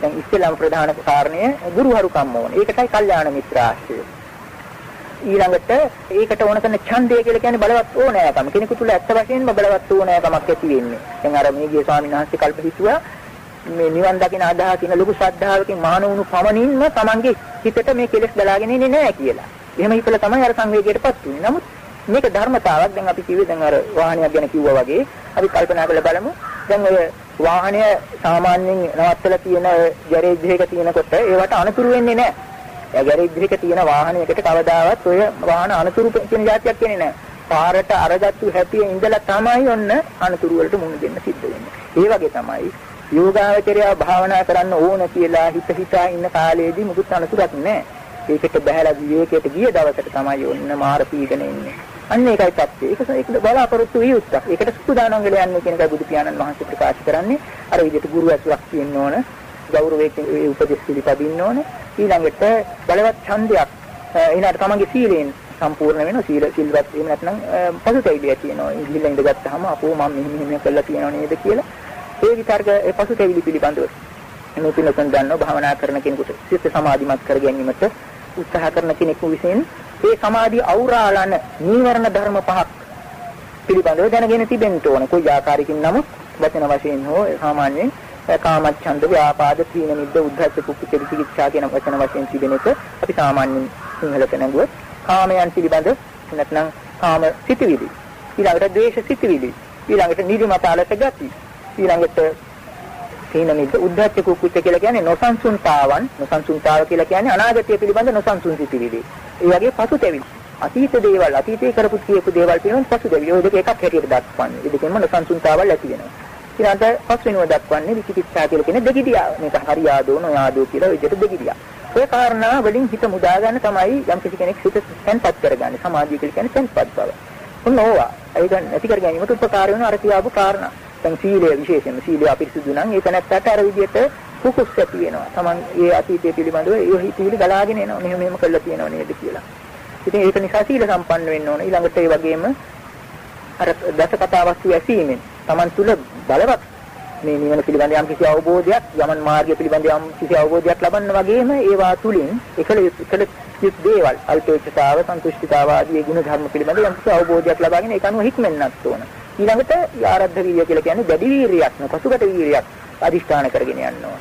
දැන් ඉස්ලාම් ප්‍රධාන කාරණය ගුරුහරුකම් ඕන. ඒකටයි කල්යාණ මිත්‍රාශ්‍රය. ඊළඟට ඒකට ඕන කරන ඡන්දය කියලා කියන්නේ බලවත් ඕනෑකම. කෙනෙකු තුල ඇත්ත වශයෙන්ම බලවත් ඕනෑකමක් ඇති වෙන්නේ. දැන් අර මේගිය ස්වාමීන් වහන්සේ කල්ප හිතුවා මේ නිවන් දකින අදහස තියෙන ලොකු ශ්‍රද්ධාවකින් මහාන වුණු පමණින්ම Tamange හිතට මේ කෙලෙස් බලාගෙන ඉන්නේ නැහැ කියලා. එහෙම හිතලා තමයි අර සංවේගයටපත් වෙන්නේ. නමුත් මේක ධර්මතාවක් දැන් අපි කිව්වේ දැන් අර වාහනයක් ගැන කිව්වා වගේ අපි කල්පනා කරලා බලමු දැන් ඔය වාහනය සාමාන්‍යයෙන් නවත්තලා තියෙන ගෑරේජ් එකක තියෙනකොට ඒවට අනතුරු වෙන්නේ නැහැ. ඒ ගෑරේජ් එකක තියෙන වාහනයකට කවදාවත් ඔය වාහන අනතුරු කියන જાතියක් වෙන්නේ නැහැ. පාරට අරගත්තු හැටියේ ඉඳලා තමයි ඔන්න අනතුරු වලට මුහුණ දෙන්න සිද්ධ වෙන්නේ. ඒ වගේ තමයි යෝගාවචරය භාවනා කරන්න ඕන කියලා හිත හිතා ඉන්න කාලේදී මුකුත් අනතුරක් නැහැ. ඒකට බහැලා විවේකයට ගිය දවසට තමයි ඔන්න මාර පීඩන එන්නේ. අන්න ඒකයි தත්ත්වය. ඒක ඒක බලාපොරොත්තු විය යුත්තක්. ඒකට සුදානම් වෙලා යන්නේ කියන එකයි බුදු පියාණන් වහන්සේ ප්‍රකාශ කරන්නේ. අර විදිහට ගුරු ඇසුරක් තියෙන්න ඕන. ගෞරවයෙන් ඒ උපදෙස් පිළිපදින්න ඕන. ඊළඟට බලවත් ඡන්දයක් ඊළඟට තමන්ගේ සීලයෙන් සම්පූර්ණ වෙනවා. සීල සිල්වත් එහෙම නැත්නම් පසුතැවිලිය කියනවා. ඉහිල්ලා ඉඳගත්තාම අපෝ මම මෙහෙම මෙහෙම කළා කියනවා නේද කියලා. ඒ විතර්ක ඒ පසුතැවිලි පිළිබඳව මේ පිළිසන් දන්නව භාවනා කරන කෙනෙකුට සිත සමාධිමත් කර ගැනීමට උත්සාහ කරන කෙනෙකු විසින් ඒ සමාධිය අවරාලන නීවරණ ධර්ම පහක් පිළිබඳව දැනගෙන තිබෙන්න ඕන. કોઈ ආකාරයකින් නමුත් වචන වශයෙන් හෝ සාමාන්‍යයෙන් කාමච්ඡන්ද ව්‍යාපාද තීන මිද්ද උද්ධච්ච කුක්කුච්ච විචිකිච්ඡා කියන වචන වශයෙන් තිබෙන එක අපි සාමාන්‍යයෙන් සිංහලට නැඟුවොත් කාමයන් පිළිබඳ නැත්නම් කාම සිතවිලි. ඊළඟට ද්වේෂ සිතවිලි. ඊළඟට නිදිමත අලස ගති. ඊළඟට තීන මිද්ද උද්ධච්ච කුක්කුච්ච කියලා කියන්නේ නොසන්සුන්තාවන්. නොසන්සුන්තාව කියලා කියන්නේ අනාගතය පිළිබඳ නොසන්සුන් සිතවිලි ඒ වගේ පසුතැවිලි. අතීත දේවල් අතීතේ කරපු කියපු දේවල් පිළිබඳ පසුතැවිලි. ඔය දෙක එකක් හැටියට දක්වන්නේ. ඒ දෙකෙන්ම නොසන්සුන්තාවල් ඇති වෙනවා. ඊළඟට පස්වෙනිව දක්වන්නේ විචිකිච්ඡා කියලා කියන දෙගිඩියා. මේක හරියාදෝ නොයාදෝ කියලා විදිහට දෙගිඩියා. ඔය කාරණා වලින් හිත මුදා ගන්න තමයි යම් කිසි කෙනෙක් හිත තැන්පත් කරගන්නේ. සමාධිය කියලා කියන්නේ තැන්පත් බව. ඔන්න ඕවා. ඒක නැති කර ගැනීමට උපකාර වෙන අර කියාපු කාරණා. දැන් සීලය විශේෂයෙන්ම සීලය අපිරිසුදු නම් ඒක නැත්තට අර විදිහට කුකුස් ඇති වෙනවා. Taman ඒ අතීතය පිළිබඳව ඒ හිතවිලි ගලාගෙන එනවා. මෙහෙම මෙහෙම කළා තියෙනව නේද කියලා. ඉතින් ඒක නිසා සීල සම්පන්න වෙන්න ඕන. ඊළඟට ඒ වගේම අර දස කතා වස්තු ඇසීමෙන් Taman තුල බලවත් මේ නිවන පිළිබඳ යම් කිසි අවබෝධයක් යමන් මාර්ගය පිළිබඳ යම් කිසි අවබෝධයක් ලබන්න වගේම ඒවා තුලින් එකල එකල කිස් දේවල් අල්පේච්ඡතාව සන්තුෂ්ඨිතාව ආදී ගුණ ධර්ම පිළිබඳ යම් කිසි අවබෝධයක් ලබාගෙන ඒක අනුව හික්මෙන්නත් ඕන ඊළඟට ආරද්ධ වීර්ය කියලා කියන්නේ දැඩි වීර්යයක් න පසුකට වීර්යයක් අදිෂ්ඨාන කරගෙන යන්න ඕන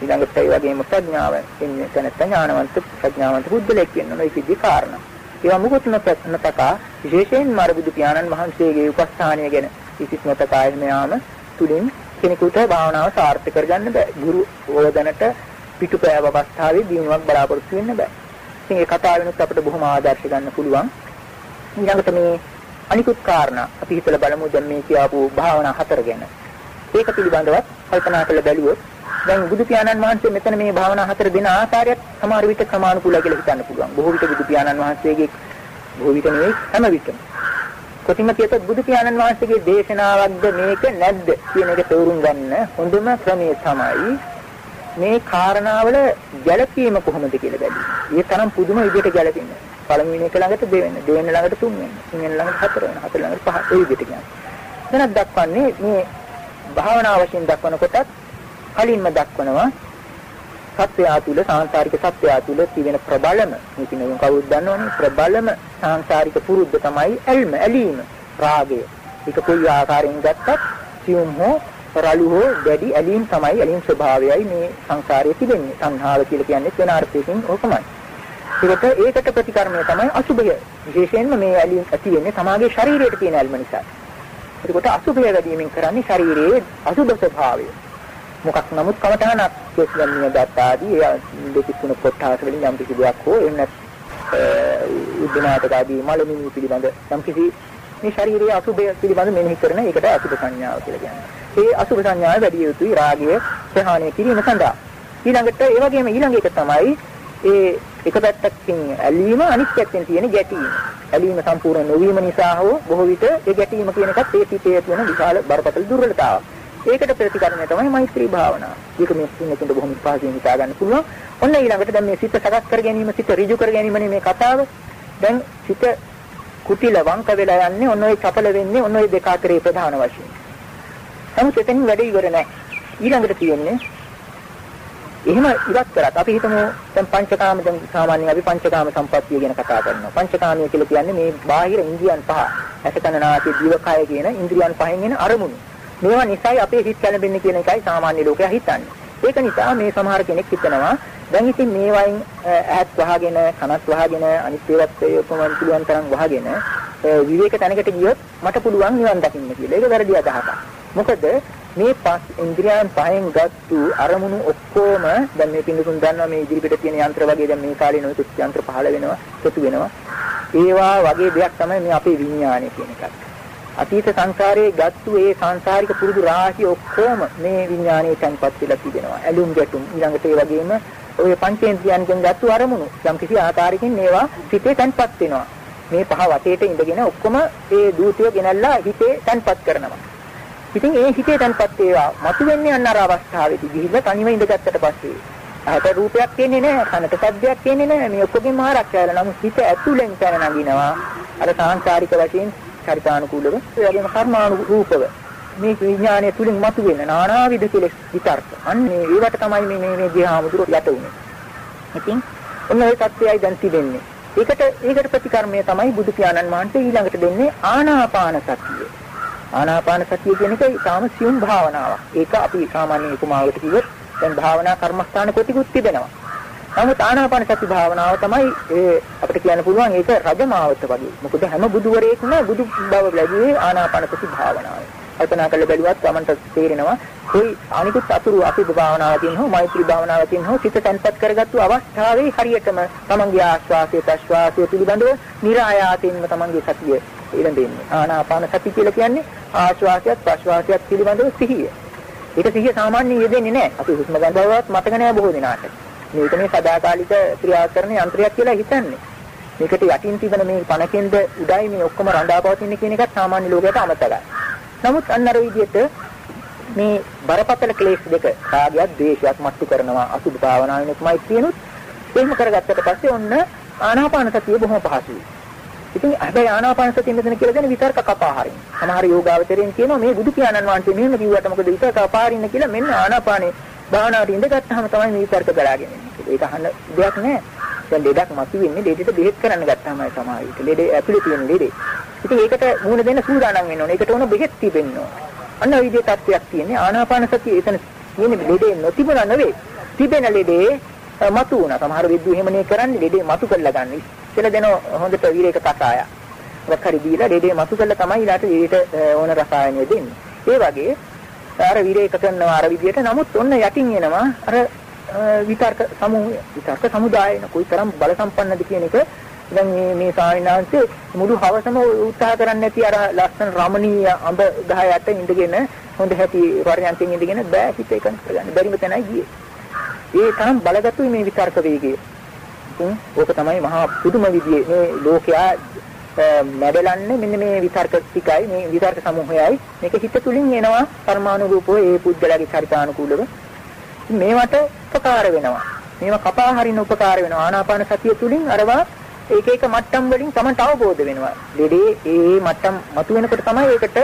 ඊළඟට ඒ වගේම ප්‍රඥාව එන්නේ තැනත් ඥානවන්ත ප්‍රඥාවන්ත බුද්ධලෙක් වෙන්න ඕන ඒක ඉදි කාරණා ඒවා මුකුත් නොතකා විශේෂයෙන්ම අර බුදු පියාණන් වහන්සේගේ උපස්ථානය ගැන කිසිත් නොතකා එහෙම යාම තුලින් කෙනෙකුට භාවනාව සාර්ථක කරගන්න බෑ. ගුරු ඕදනට පිටුපෑව අවස්ථාවේ දිනුවක් බලාපොරොත්තු වෙන්න බෑ. ඉතින් ඒ කතාවෙනුත් අපිට බොහොම ආදර්ශ ගන්න පුළුවන්. ඊළඟට මේ අනිකුත් කාරණා අපි හිතලා බලමු දැන් මේ කියපු භාවනා හතර ගැන. ඒක පිළිබඳව කල්පනා කරලා බැලුවොත් දැන් බුදු පියාණන් වහන්සේ මෙතන මේ භාවනා හතර දෙන ආකාරයත් සමහර විට ක්‍රමානුකූලයි කියලා හිතන්න පුළුවන්. බොහෝ විට බුදු පියාණන් වහන්සේගේ බොහෝ විට නෙවෙයි හැම විටම කොටිම කියතොත් බුදු පියාණන් වහන්සේගේ දේශනාවක්ද මේක නැද්ද කියන එක තේරුම් ගන්න හොඳම ක්‍රමය තමයි මේ කාරණාවල ගැළපීම කොහොමද කියලා බැලීම. ඒ තරම් පුදුම විදිහට ගැළපෙන්න. පළවෙනි එක ළඟට දෙවෙනි, දෙවෙනි ළඟට තුන්වෙනි, තුන්වෙනි ළඟට හතරවෙනි, හතර ළඟට පහ ඒ විදිහට කියන්නේ. දැනක් දක්වන්නේ මේ භාවනා වශයෙන් දක්වන කොටත් කලින්ම දක්වනවා සත්‍යය තුල සාංශාරික සත්‍යය තුල තිබෙන ප්‍රබලම මේ කිනුම් කවුරුද දන්නවනේ ප්‍රබලම සාංශාරික පුරුද්ද තමයි ඇල්ම ඇලීම රාගය ඒක කොයි ආකාරයෙන් ගත්තත් සියුම් හෝ රළු හෝ දැඩි ඇලීම් තමයි ඇලීම් ස්වභාවයයි මේ සංසාරයේ තිබෙන්නේ. සංහාව කියලා කියන්නේ වෙන අර්ථයකින් ඕකමයි. ඒකට ඒකට ප්‍රතිකර්මය තමයි අසුභය. විශේෂයෙන්ම මේ ඇලීම් ඇති වෙන්නේ තමාගේ ශරීරයට තියෙන ඇල්ම නිසා. ඒකට අසුභය වැඩිමින් කරන්නේ ශරීරයේ අසුභ ස්වභාවය. මොකක් නමුත් කමඨහනක් කෙස්ගම්මිය දත් ආදී දෙකක් තුන කොටස් වලින් යම් කිසි දෙයක් හෝ එන්න උද්දනාටක ආදී මලමිනි පිළිබඳ යම් කිසි මේ ශාරීරික අසුභය පිළිබඳ මෙනෙහි කරන එකට අසුභ සංඥාව කියලා කියනවා. ඒ අසුභ සංඥාව වැඩි යුතුයි රාගය ප්‍රහාණය කිරීම සඳහා. ඊළඟට ඒ වගේම ඊළඟ එක තමයි ඒ එක පැත්තකින් ඇලීම අනිත් පැත්තෙන් තියෙන ගැටීම. ඇලීම සම්පූර්ණ නොවීම නිසා හෝ බොහෝ විට ඒ ගැටීම කියන එකත් ඒ සිතේ තියෙන විශාල බරපතල දුර්වලතාවක්. ඒකට ප්‍රතිකරණය තමයි මෛත්‍රී භාවනාව. ඒක මේ සින්නකින්ද බොහොම පහසුවෙන් හිතා ගන්න පුළුවන්. ඔන්න ඊළඟට දැන් මේ සිත සකස් කර ගැනීම, සිත ඍජු කර ගැනීමනේ මේ කතාව. දැන් සිත කුටිල වංක වෙලා යන්නේ ඔන්න ඔය චපල වෙන්නේ ඔන්න ඔය දෙක අතරේ ප්‍රධාන වශයෙන්. නමුත් එතනින් වැඩ ඉවර නැහැ. ඊළඟට තියෙන්නේ එහෙම ඉවත් කරත් අපි හිතමු දැන් පංචකාම දැන් සාමාන්‍යයෙන් අපි පංචකාම සම්පත්තිය ගැන කතා කරනවා. පංචකාමිය කියලා කියන්නේ මේ බාහිර ඉන්ද්‍රියන් පහ. ඇස කන නාසය දිවකය කියන ඉන්ද්‍රියන් පහෙන් එන අරමුණු. මේවා නිසායි අපේ හිත කැළඹෙන්නේ කියන එකයි සාමාන්‍ය ලෝකයා හිතන්නේ. ඒක නිසා මේ සමහර කෙනෙක් හිතනවා දැන් ඉතින් මේ වයින් ඇහත් වහගෙන කනත් වහගෙන අනිත් ඒවත් ඒ කොමන් පුළුවන් තරම් වහගෙන විවේක තැනකට ගියොත් මට පුළුවන් නිවන් දකින්න කියලා. ඒක වැරදි අදහසක්. මොකද මේ පස් ඉන්ද්‍රියයන් පහෙන් ගත්තු අරමුණු ඔක්කොම දැන් මේ පින්දුතුන් දන්නවා මේ ඉදිරිපිට තියෙන යන්ත්‍ර වගේ දැන් මේ කාලේ නොයෙකුත් යන්ත්‍ර පහළ වෙනවා, එකතු වෙනවා. ඒවා වගේ දෙයක් තමයි මේ අපේ විඥානය කියන එකත්. අතීත සංසාරයේ ගත්තු ඒ සංසාරික පුරුදු රාශිය ඔක්කොම මේ විඥානයේ තැන්පත් වෙලා තිබෙනවා. ඇලුම් ගැටුම් ඊළඟට ඒ වගේම ඔය පංචේන්ද්‍රයන්ගෙන් ගත්තු අරමුණු. යම් කිසි ආකාරයකින් මේවා සිතේ තැන්පත් වෙනවා. මේ පහ වටේට ඉඳගෙන ඔක්කොම ඒ දූතිය ගෙනල්ලා හිතේ තන්පත් කරනවා. ඉතින් ඒ හිතේ තන්පත් ඒවා මතුවෙන්නේ අන්න අර අවස්ථාවේදී ගිහිල්ලා තනිව ඉඳගත්තට පස්සේ. අහත රූපයක් කියන්නේ නැහැ කනට ශබ්දයක් කියන්නේ නැහැ. මේ ඔක්කොගෙම ආරක්ෂාලා නමුත් හිත ඇතුලෙන් පැන නගිනවා. අර සාංශාරික වශයෙන් චරිතානුකූලව ඒ වගේම කර්මානුරූපව මේ විඥානය තුලින් මතුවෙන නානාවිද කෙලෙස් විතර්ක අන්නේ ඒවට තමයි මේ මේ මේ ගියාමුදුර යට උනේ ඉතින් ඔන්න ඒ தත්ත්වයයි දැන් තිබෙන්නේ ඒකට ඒකට ප්‍රතිකර්මය තමයි බුදු පියාණන් වහන්සේ ඊළඟට දෙන්නේ ආනාපාන සතිය ආනාපාන සතිය කියන එක ඊටාම සියුම් භාවනාවක් ඒක අපි සාමාන්‍ය උපමාවකට කිව්වොත් දැන් භාවනා කර්මස්ථාන කොටිකුත් තිබෙනවා. නමුත් ආනාපාන සති භාවනාව තමයි ඒ අපිට කියන්න පුළුවන් ඒක රජමාවත වගේ. මොකද හැම බුදුවරයෙකුම බුදු බව ලැබුවේ ආනාපාන සති භාවනාවයි. කල්පනා කරලා බැලුවත් තමන්ට තේරෙනවා කොයි අනිකුත් අතුරු අපේ භාවනාවකින් හෝ මෛත්‍රී භාවනාවකින් හෝ සිත තැන්පත් කරගත්තු අවස්ථාවේ හරියටම තමන්ගේ ආශ්වාසය ප්‍රශ්වාසය පිළිබඳව નિરાයාසින්ම තමන්ගේ සතිය ඉරෙන්නේ. ආනාපාන සති කියලා කියන්නේ ආශ්වාසයත් ප්‍රශ්වාසයත් පිළිබඳව සිහිය. ඒක සිහිය සාමාන්‍යයෙන් යෙදෙන්නේ නැහැ. අපි හුස්ම ගන්න බවත් මතක නැහැ බොහෝ දිනාට. මේක මේ සදාකාලික ක්‍රියා කරන යන්ත්‍රයක් කියලා හිතන්නේ. මේකට යටින් තිබෙන මේ පණකෙන්ද උඩයි මේ ඔක්කොම රඳාපවතින කියන එකත් සාමාන්‍ය ලෝකයට අමතකයි. නමුත් අන්න අර විදිහට මේ බරපතල ක්ලේශ දෙක රාගයක්, ද්වේෂයක් මට්ටු කරනවා අසුභ භාවනාවෙනුත් මෛත්‍රියනුත් එහෙම කරගත්තට පස්සේ ඔන්න ආනාපාන සතිය බොහොම පහසුයි. ඉතින් හැබැයි ආනාපාන සතිය මෙතන කියලා දෙන විතර්ක කපා හරින්න. සමහර යෝගාවචරයෙන් කියනවා මේ බුදු පියාණන් වහන්සේ මෙහෙම කිව්වට මොකද විතර්ක කපා හරින්න කියලා මෙන්න ආනාපානේ භාවනාවට ඉඳගත්තාම තමයි මේ විතර්ක බලාගෙන ඉන්නේ. ඒක අහන්න දෙයක් නෑ. දැන් ලෙඩක් මතුවෙන්නේ ලෙඩට බෙහෙත් කරන්න ගත්තාමයි සමහර විට. ලෙඩ ඇතුලේ තියෙන ලෙඩේ. ඉතින් ඒකට මුහුණ දෙන්න සූදානම් වෙන්න ඕනේ. ඒකට ඕන බෙහෙත් තිබෙන්න ඕන. අන්න ওই විදිහේ තත්ත්වයක් තියෙන්නේ. ආනාපාන සතිය එතන තියෙන්නේ ලෙඩේ නොතිබුණා නෙවෙයි. තිබෙන ලෙඩේ මතු වුණා. සමහර විද්දු එහෙමනේ කරන්නේ ලෙඩේ මතු කරලා ගන්න. කියලා දෙන හොඳට වීරයක කසාය. වක්හරි දීලා ලෙඩේ මතු කරලා තමයි ඊළාට ලෙඩේට ඕන රසායනය දෙන්නේ. ඒ වගේ අර වීරයක කරනවා අර විදියට නමුත් ඔන්න යටින් එනවා අර විතර්ක සමූහය විතර්ක සමුදායන කොයිතරම් බල සම්පන්නද කියන එක. දැන් මේ මේ සාවිනාංශේ මුළු හවසම උත්සාහ කරන්නේ නැති අර ලස්සන රමණීය අඹ ගහ යට ඉඳගෙන හොඳ හැටි වර්යන්තෙන් ඉඳගෙන බෑ හිත එකන කරගන්න. බැරිම තැනයි ගියේ. ඒ තරම් බලගතුයි මේ විතර්ක වේගය. ඉතින් ඕක තමයි මහා පුදුම විදියේ. මේ ලෝකයා මැඩලන්නේ මෙන්න මේ විතර්ක ටිකයි මේ විතර්ක සමූහයයි. මේක හිත තුලින් එනවා. පරමාණු රූපෝ ඒ පුද්ගලයාගේ චරිතානුකූලව. මේවට උපකාර වෙනවා. මේවා කපා හරින උපකාර වෙනවා. ආනාපාන සතිය තුලින් අරවා ඒක එක මට්ටම් වලින් තමයි අවබෝධ වෙනවා. දෙඩේ ඒ මට්ටම් මතු වෙනකොට තමයි ඒකට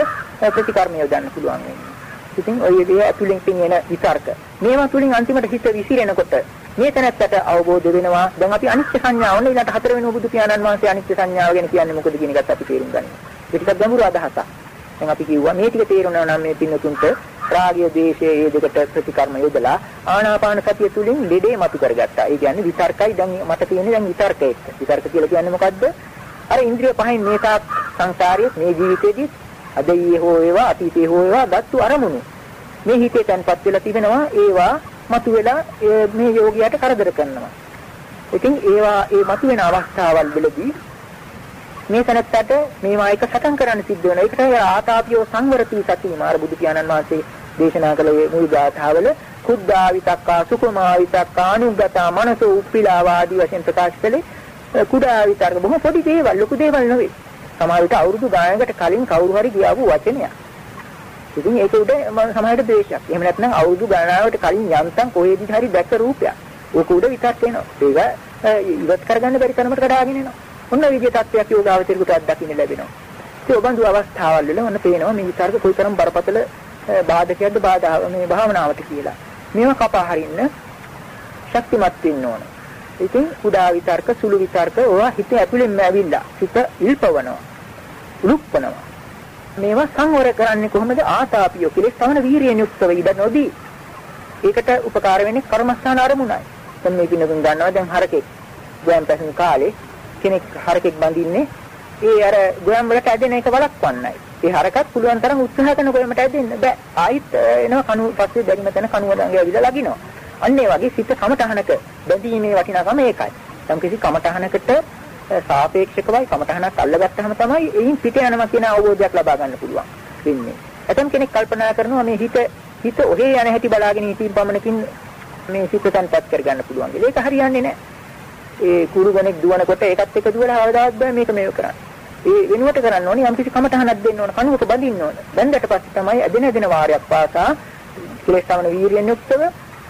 ප්‍රතිකර්ම යොදන්න පුළුවන් වෙන්නේ. ඉතින් ඔය විදිහ ඇතුලින් පින් එන විතර්ක. මේවා තුලින් අන්තිමට හිත විසිරෙනකොට මේ තැනත්තට අවබෝධ වෙනවා. දැන් අපි අනිත්‍ය සංඥාව ඔන්න ඊළඟ හතර වෙනි බුදු පියාණන් වහන්සේ අනිත්‍ය සංඥාව ගැන කියන්නේ මොකද කියන එකත් අපි තේරුම් ගන්නවා ඒක ටිකක් ගැඹුරු අදහසක්. දැන් අපි කිව්වා මේ ටික තේරුණා නම් මේ පින්නතුන්ට රාගය දේශය ඒ දෙකට ප්‍රතිකර්ම යොදලා ආනාපාන සතිය තුලින් ලෙඩේ මතු කරගත්තා. ඒ කියන්නේ විතර්කයි. දැන් මට තියෙන්නේ දැන් විතර්ක එක්ක විතර්ක කියලා කියන්නේ මොකද්ද? අර ඉන්ද්‍රිය පහෙන් මේ තාක් සංසාරයේ මේ ජීවිතේදී අද ඊයේ හෝ ඒවා අතීතයේ හෝ ඒවා දත්තු අරමුණු. මේ හිතේ තැන්පත් වෙලා තිබෙනවා. ඒවා මතුවෙලා මේ යෝගියාට කරදර කරනවා. ඉතින් ඒවා ඒ මතුවෙන අවස්ථාවල් වලදී මේ තැනත්තට මේවා එක සටන් කරන්න සිද්ධ වෙනවා. ඒකට ආතාපියෝ සංවරති සති මාර බුදු පියාණන් වහන්සේ දේශනා කළ මුල් ගාථාවල කුද්දා විතක්කා සුකුමා විතක්කා අනුගතා මනසෝ උප්පිලා වාදී වශයෙන් ප්‍රකාශ කළේ කුඩා විතර්ක බොහොම පොඩි දේවල් ලොකු දේවල් නෙවෙයි. සමහර විට අවුරුදු ගානකට කලින් කවුරු හරි ගියාවු වචනයක්. ඉතින් ඒක උඩ සමහරට ද්වේෂයක්. එහෙම නැත්නම් අවුරුදු ගණනාවකට කලින් යන්තම් කොහෙදි හරි දැක්ක රූපයක්. ඕක උඩ විතක් වෙනවා. ඒක ඉවත් කරගන්න බැරි තරමට කඩාගෙන එනවා. ඔන්න විදිය තත්ත්වයක් යෝගාවචරිකට අත්දකින්න ලැබෙනවා. ඒ ඔබඳු අවස්ථාවල් වල ඔන්න පේනවා මේ විතර්ක කොයිතරම් බරපතල බාධකයක්ද බාධා මේ භාවනාවට කියලා. මේවා කපා හරින්න ශක්තිමත් වෙන්න ඕන. ඉතින් උදා විතර්ක සුළු විතර්ක ඕවා හිත ඇතුළෙන්ම ඇවිල්ලා හිත ඉල්පවනවා. උලුප්පනවා. මේවා සංවර කරන්නේ කොහොමද ආතාපිය කෙලෙස් තවන වීරියෙන් යුක්තව ඉඳ නොදී ඒකට උපකාර වෙන්නේ කර්මස්ථාන අරමුණයි දැන් මේ පිනතුන් ගන්නවා දැන් හරකෙක් ගොයම් පැසෙන කාලේ කෙනෙක් හරකෙක් බඳින්නේ ඒ අර ගොයම් වලට ඇදෙන එක වළක්වන්නයි ඒ හරකත් පුළුවන් තරම් උත්සාහ කරන ගොයමට ඇදෙන්න බෑ ආයිත් එනවා කණු පස්සේ බැරිම තැන කණුව ළඟ ඇවිල්ලා ලගිනවා අන්න ඒ වගේ සිත කමටහනක බැඳීමේ වටිනාකම ඒකයි යම් කිසි කමටහනකට සාපේක්ෂකවයි කමතහනක් අල්ලගත්තාම තමයි එයින් පිට යනවා කියන අවබෝධයක් ලබා ගන්න පුළුවන් වෙන්නේ. ඇතම් කෙනෙක් කල්පනා කරනවා මේ හිත හිත ඔහේ යන හැටි බලාගෙන හිටින් පමණකින් මේ සිත තන්පත් කර ගන්න පුළුවන්. ඒක හරියන්නේ නැහැ. ඒ කුරු ගණෙක් දුවනකොට ඒකත් එක්ක දුවලා හවදාවත් බෑ මේක මේව කරන්න. ඒ වෙනුවට කරන්න ඕනේ යම් කිසි කමටහනක් දෙන්න ඕන කණුවක බඳින්න ඕන. බැඳලා පස්සේ තමයි ඇදෙන ඇදෙන වාරයක් පාසා කෙලෙස් සමන වීරියෙන් යුක්තව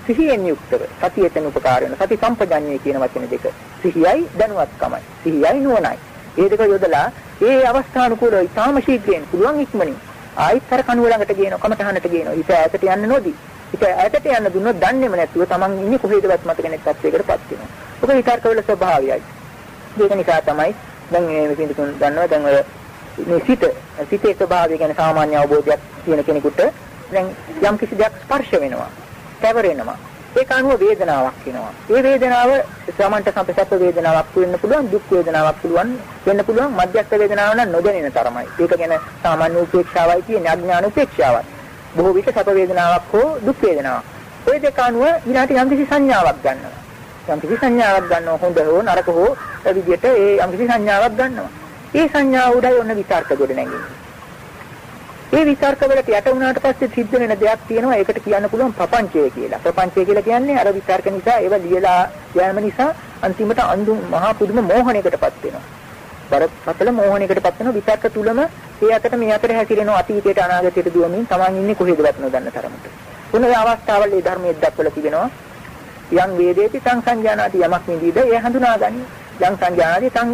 සිහියෙන් යුක්තව සතියෙන් උපකාර වෙන සති සම්පජඤ්ඤය කියන වචන දෙක. සිහියයි දැනුවත්කමයි. සිහියයි නුවණයි. මේ දෙක යොදලා ඒ අවස්ථානුකූලව ඊටාම ශීඝ්‍රයෙන් පුළුවන් ඉක්මනින් ආයිත් අර කණුව ළඟට ගේනවා කමටහනට ගේනවා. ඊට ඈතට යන්න නොදී. ඊට ඈතට යන්න දුන්නොත් දන්නේම නැතුව Taman ඉන්නේ කොහෙදවත් මතක නැති තත්යකටපත් වෙනවා. ඔක විතර්කවල ස්වභාවයයි. ඒක නිසා තමයි දැන් මේ පිටුතුන් දන්නවා දැන් ඔය මේ සිත සිතේ ස්වභාවය ගැන සාමාන්‍ය අවබෝධයක් තියෙන කෙනෙකුට දැන් යම් කිසි දෙයක් ස්පර්ශ වෙනවා. පැවරෙනවා. ඒක අනුව වේදනාවක් වෙනවා. ඒ වේදනාව සමන්ත සම්පසප්ප වේදනාවක් වෙන්න පුළුවන්, දුක් වේදනාවක් පුළුවන් වෙන්න පුළුවන්, මධ්‍යස්ථ වේදනාවක් නම් නොදැනෙන තරමයි. ඒක ගැන සාමාන්‍ය උපේක්ෂාවයි කියන්නේ අඥාන උපේක්ෂාවයි. බොහෝ විට සැප වේදනාවක් හෝ දුක් වේදනාවක්. ওই දෙක අනුව ඊළාට යම්කිසි සංඥාවක් ගන්නවා. යම්කිසි සංඥාවක් ගන්නවා හොඳ හෝ නරක හෝ විදිහට ඒ යම්කිසි සංඥාවක් ගන්නවා. ඒ සංඥාව උඩයි ඔන්න විතර්ක ගොඩ නැගෙන්නේ. ඒ විතර්ක වලට යට වුණාට පස්සේ සිද්ධ වෙන දෙයක් තියෙනවා ඒකට කියන්න පුළුවන් ප්‍රපංචය කියලා. ප්‍රපංචය කියලා කියන්නේ අර විතර්ක නිසා ඒව ලියලා යෑම නිසා අන්තිමට අඳුන් මහා පුදුම මෝහණයකටපත් වෙනවා. බරපතල මෝහණයකටපත් වෙන විතර්ක තුලම ඒ අතට මේ අතට හැසිරෙනවා අතීතයට අනාගතයට දුවමින් Taman ඉන්නේ කොහෙදවත් නොදන්න තරමට. මොන අවස්ථාවල මේ ධර්මයේ දක්වලා තිබෙනවා? යම් වේදේති තං සංජානාති යමක් නිදීද? ඒ හඳුනාගන්නේ යම් සංජානාති තං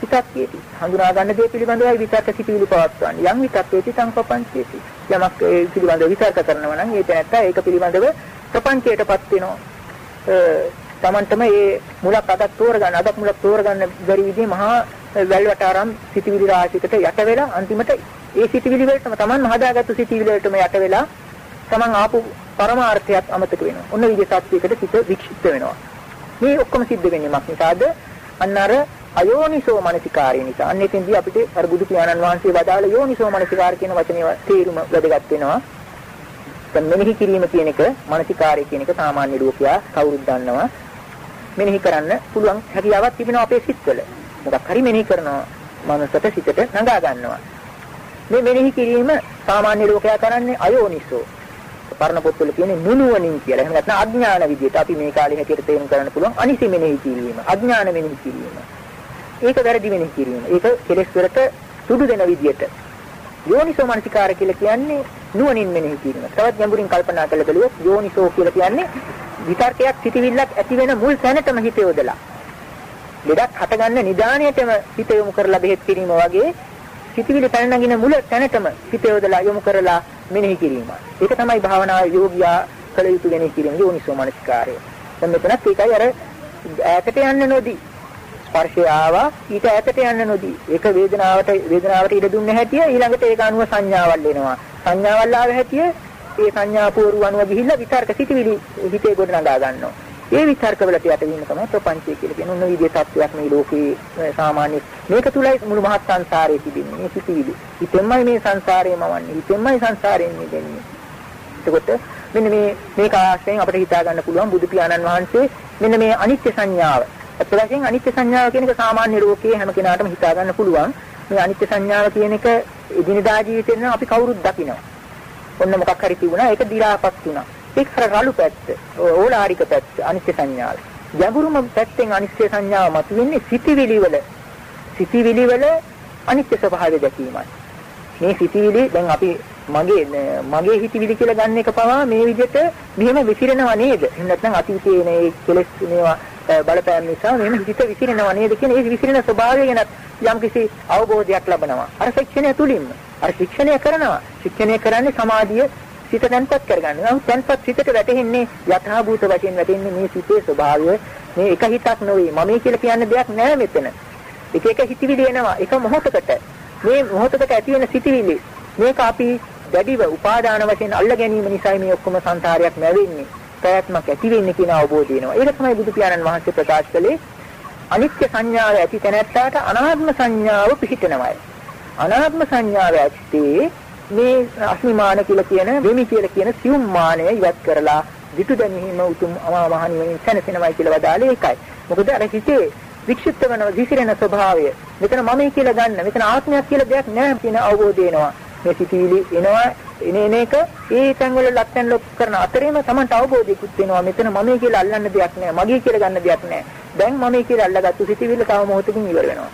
විතක්කේති. හඳුනා ගන්න දේ පිළිබඳවයි විතක්ක සිටිවිලි පවත්වන්නේ. යම් විතක්කේති තං ප්‍රපංචේති. යමක් ඒ පිළිබඳව විතර්ක කරනවා නම් ඒ තැනත්තා ඒක පිළිබඳව ප්‍රපංචයටපත් වෙනවා. තමන්ටම මේ මුලක් අදක් තෝරගන්න අදක් මුලක් තෝරගන්න බැරි විදිහේ මහා වැල්වටාරම් සිටිවිලි රාශියකට යට වෙලා අන්තිමට ඒ සිටිවිලි වලටම තමන් හදාගත්තු සිටිවිලි වලටම යට වෙලා තමන් ආපු පරමාර්ථයක් අමතක වෙනවා. ඔන්න විදිහ සත්‍යයකට සිත වික්ෂිප්ත වෙනවා. මේ ඔක්කොම සිද්ධ වෙන්නේ මක් නිසාද? අන්න අර අයෝනිසෝ මනසිකාරය නිසා. අන්න එතෙන්දී අපිට අර බුදු පියාණන් වහන්සේ වදාළ යෝනිසෝ මනසිකාර කියන වචනේ තේරුම වැදගත් වෙනවා. දැන් මෙනෙහි කිරීම කියන එක මනසිකාරය කියන එක සාමාන්‍ය ලෝකයා කවුරුත් දන්නවා. මෙනෙහි කරන්න පුළුවන් හැකියාවක් තිබෙනවා අපේ සිත්වල. මොකක් හරි මෙනෙහි කරනවා මනසට සිතට නඟා ගන්නවා. මේ මෙනෙහි කිරීම සාමාන්‍ය ලෝකයා කරන්නේ අයෝනිසෝ පරණ පොත්වල කියන්නේ නුනුවණින් කියලා. එහෙම නැත්නම් අඥාන විදියට අපි මේ කාලේ හැටියට තේරුම් ගන්න පුළුවන් අනිසි මෙනෙහි කිරීම, අඥාන මෙනෙහි කිරීම. ඒක වැරදි මෙනෙහි කිරීම. ඒක කෙලෙස් වලට සුදු දෙන විදියට. යෝනිසෝ මනසිකාර කියලා කියන්නේ නුවණින් මෙනෙහි කිරීම. තවත් ගැඹුරින් කල්පනා කරලා බලුවොත් යෝනිසෝ කියලා කියන්නේ විතර්කයක් සිටිවිල්ලක් ඇති වෙන මුල් තැනටම හිත යොදලා. ලෙඩක් හටගන්න නිදාණයටම හිත යොමු කරලා බෙහෙත් කිරීම වගේ සිටිවිලි පැන නගින මුල තැනටම හිත යොදලා යොමු කරලා මෙනෙහි කිරීම. ඒක තමයි භාවනා යෝගියා කළ යුතු මෙනෙහි කිරීම යෝනිසෝ මනසිකාරය. දැන් මෙතනත් ඒකයි අර ඈතට යන්න නොදී. ස්පර්ශය ආවා ඊට ඈතට යන්න නොදී. ඒක වේදනාවට වේදනාවට ඉඩ දුන්න හැටිය ඊළඟට ඒක අනුව සංඥාවල් එනවා. සංඥාවල් ආව හැටිය ඒ සංඥා පෝරු අනුව ගිහිල්ලා විතර්ක සිටිවිලි හිතේ ගොඩ නගා ගන්නවා. ඒ විතර්ක වලට යටවීම තමයි ප්‍රපංචය කියලා කියන උන්න විදිහේ තත්වයක් මේ ලෝකේ සාමාන්‍ය මේක තුලයි මුළු මහත් සංසාරේ තිබෙන්නේ මේ සිටිවිලි හිතෙන්මයි මේ සංසාරේ මවන්නේ හිතෙන්මයි සංසාරයෙන් මිදෙන්නේ එතකොට මෙන්න මේ මේක ආශ්‍රයෙන් අපිට හිතා ගන්න පුළුවන් බුදු පියාණන් වහන්සේ මෙන්න මේ අනිත්‍ය සංඥාව අත් වශයෙන් අනිත්‍ය සංඥාව කියන එක සාමාන්‍ය ලෝකයේ හැම කෙනාටම හිතා ගන්න පුළුවන්. මේ අනිත්‍ය සංඥාව කියන එක එදිනදා ජීවිතේ නම් අපි කවුරුත් දකිනවා. ඔන්න මොකක් හරි තිබුණා ඒක දි รา පත් වුණා. ඒක අර රළු පැත්ත, ඕලාරික පැත්ත අනිත්‍ය සංඥාව. ගැඹුරුම පැත්තෙන් අනිත්‍ය සංඥාව මතුවෙන්නේ සිටිවිලි වල. සිටිවිලි වල අනිත්‍ය ස්වභාවය දැකීමයි. මේ සිටිවිලි දැන් අපි මගේ මගේ හිතවිලි කියලා ගන්න එක පවා මේ විදිහට මෙහෙම විසිරෙනව නේද? එහෙම නැත්නම් අතීතයේ මේ කෙලෙස් මේවා බලපෑම් නිසා මෙහෙම හිත විසිරෙනව නේද කියන ඒ විසිරෙන ස්වභාවය ගැන යම්කිසි අවබෝධයක් ලබනවා. අර ශික්ෂණය තුලින්ම. අර ශික්ෂණය කරනවා. ශික්ෂණය කරන්නේ සමාධිය සිත තැන්පත් කරගන්න. නමුත් තැන්පත් සිතට වැටෙන්නේ යථාභූත වශයෙන් වැටෙන්නේ මේ සිතේ ස්වභාවය. මේ එක හිතක් නෙවෙයි. මම කියලා කියන්න දෙයක් නෑ මෙතන. එක එක හිතවිලි එනවා. එක මොහොතකට. මේ මොහොතකට ඇති වෙන සිතවිලි මේක අපි දැඩිව උපාදාන වශයෙන් අල්ල ගැනීම නිසා මේ ඔක්කොම සංසාරයක් නැවෙන්නේ. පැවැත්මක් ඇති වෙන්නේ කියන අවබෝධය එනවා. ඒක තමයි බුදු පියාණන් වහන්සේ ප්‍රකාශ කළේ අනිත්‍ය සංඥාව ඇති තැනැත්තාට අනාත්ම සංඥාව පිහිටනවායි. අනාත්ම සංඥාව ඇත්තේ මේ අස්මිමාන කියලා කියන වෙමි කියලා කියන සියුම් මානය ඉවත් කරලා විතු දැනීම උතුම් අමා මහ නිවනින් සැනසෙනවයි කියලා වදාළේ ඒකයි. මොකද අර හිතේ වික්ෂිප්ත වෙන විසිරෙන ස්වභාවය මෙතන මමයි කියලා ගන්න මෙතන ආත්මයක් කියලා දෙයක් නැහැ කියන අවබෝධය එනවා. මේ සිතිවිලි එනවා එන එන එක ඒ තැන්වල ලක්යන් ලොක් කරන අතරේම Tamanට අවබෝධයකුත් වෙනවා මෙතන මමයි කියලා අල්ලන්න දෙයක් නැහැ මගේ කියලා ගන්න දෙයක් නැහැ දැන් මමයි කියලා අල්ලගත්තු සිතිවිල්ල තව මොහොතකින් ඉවර වෙනවා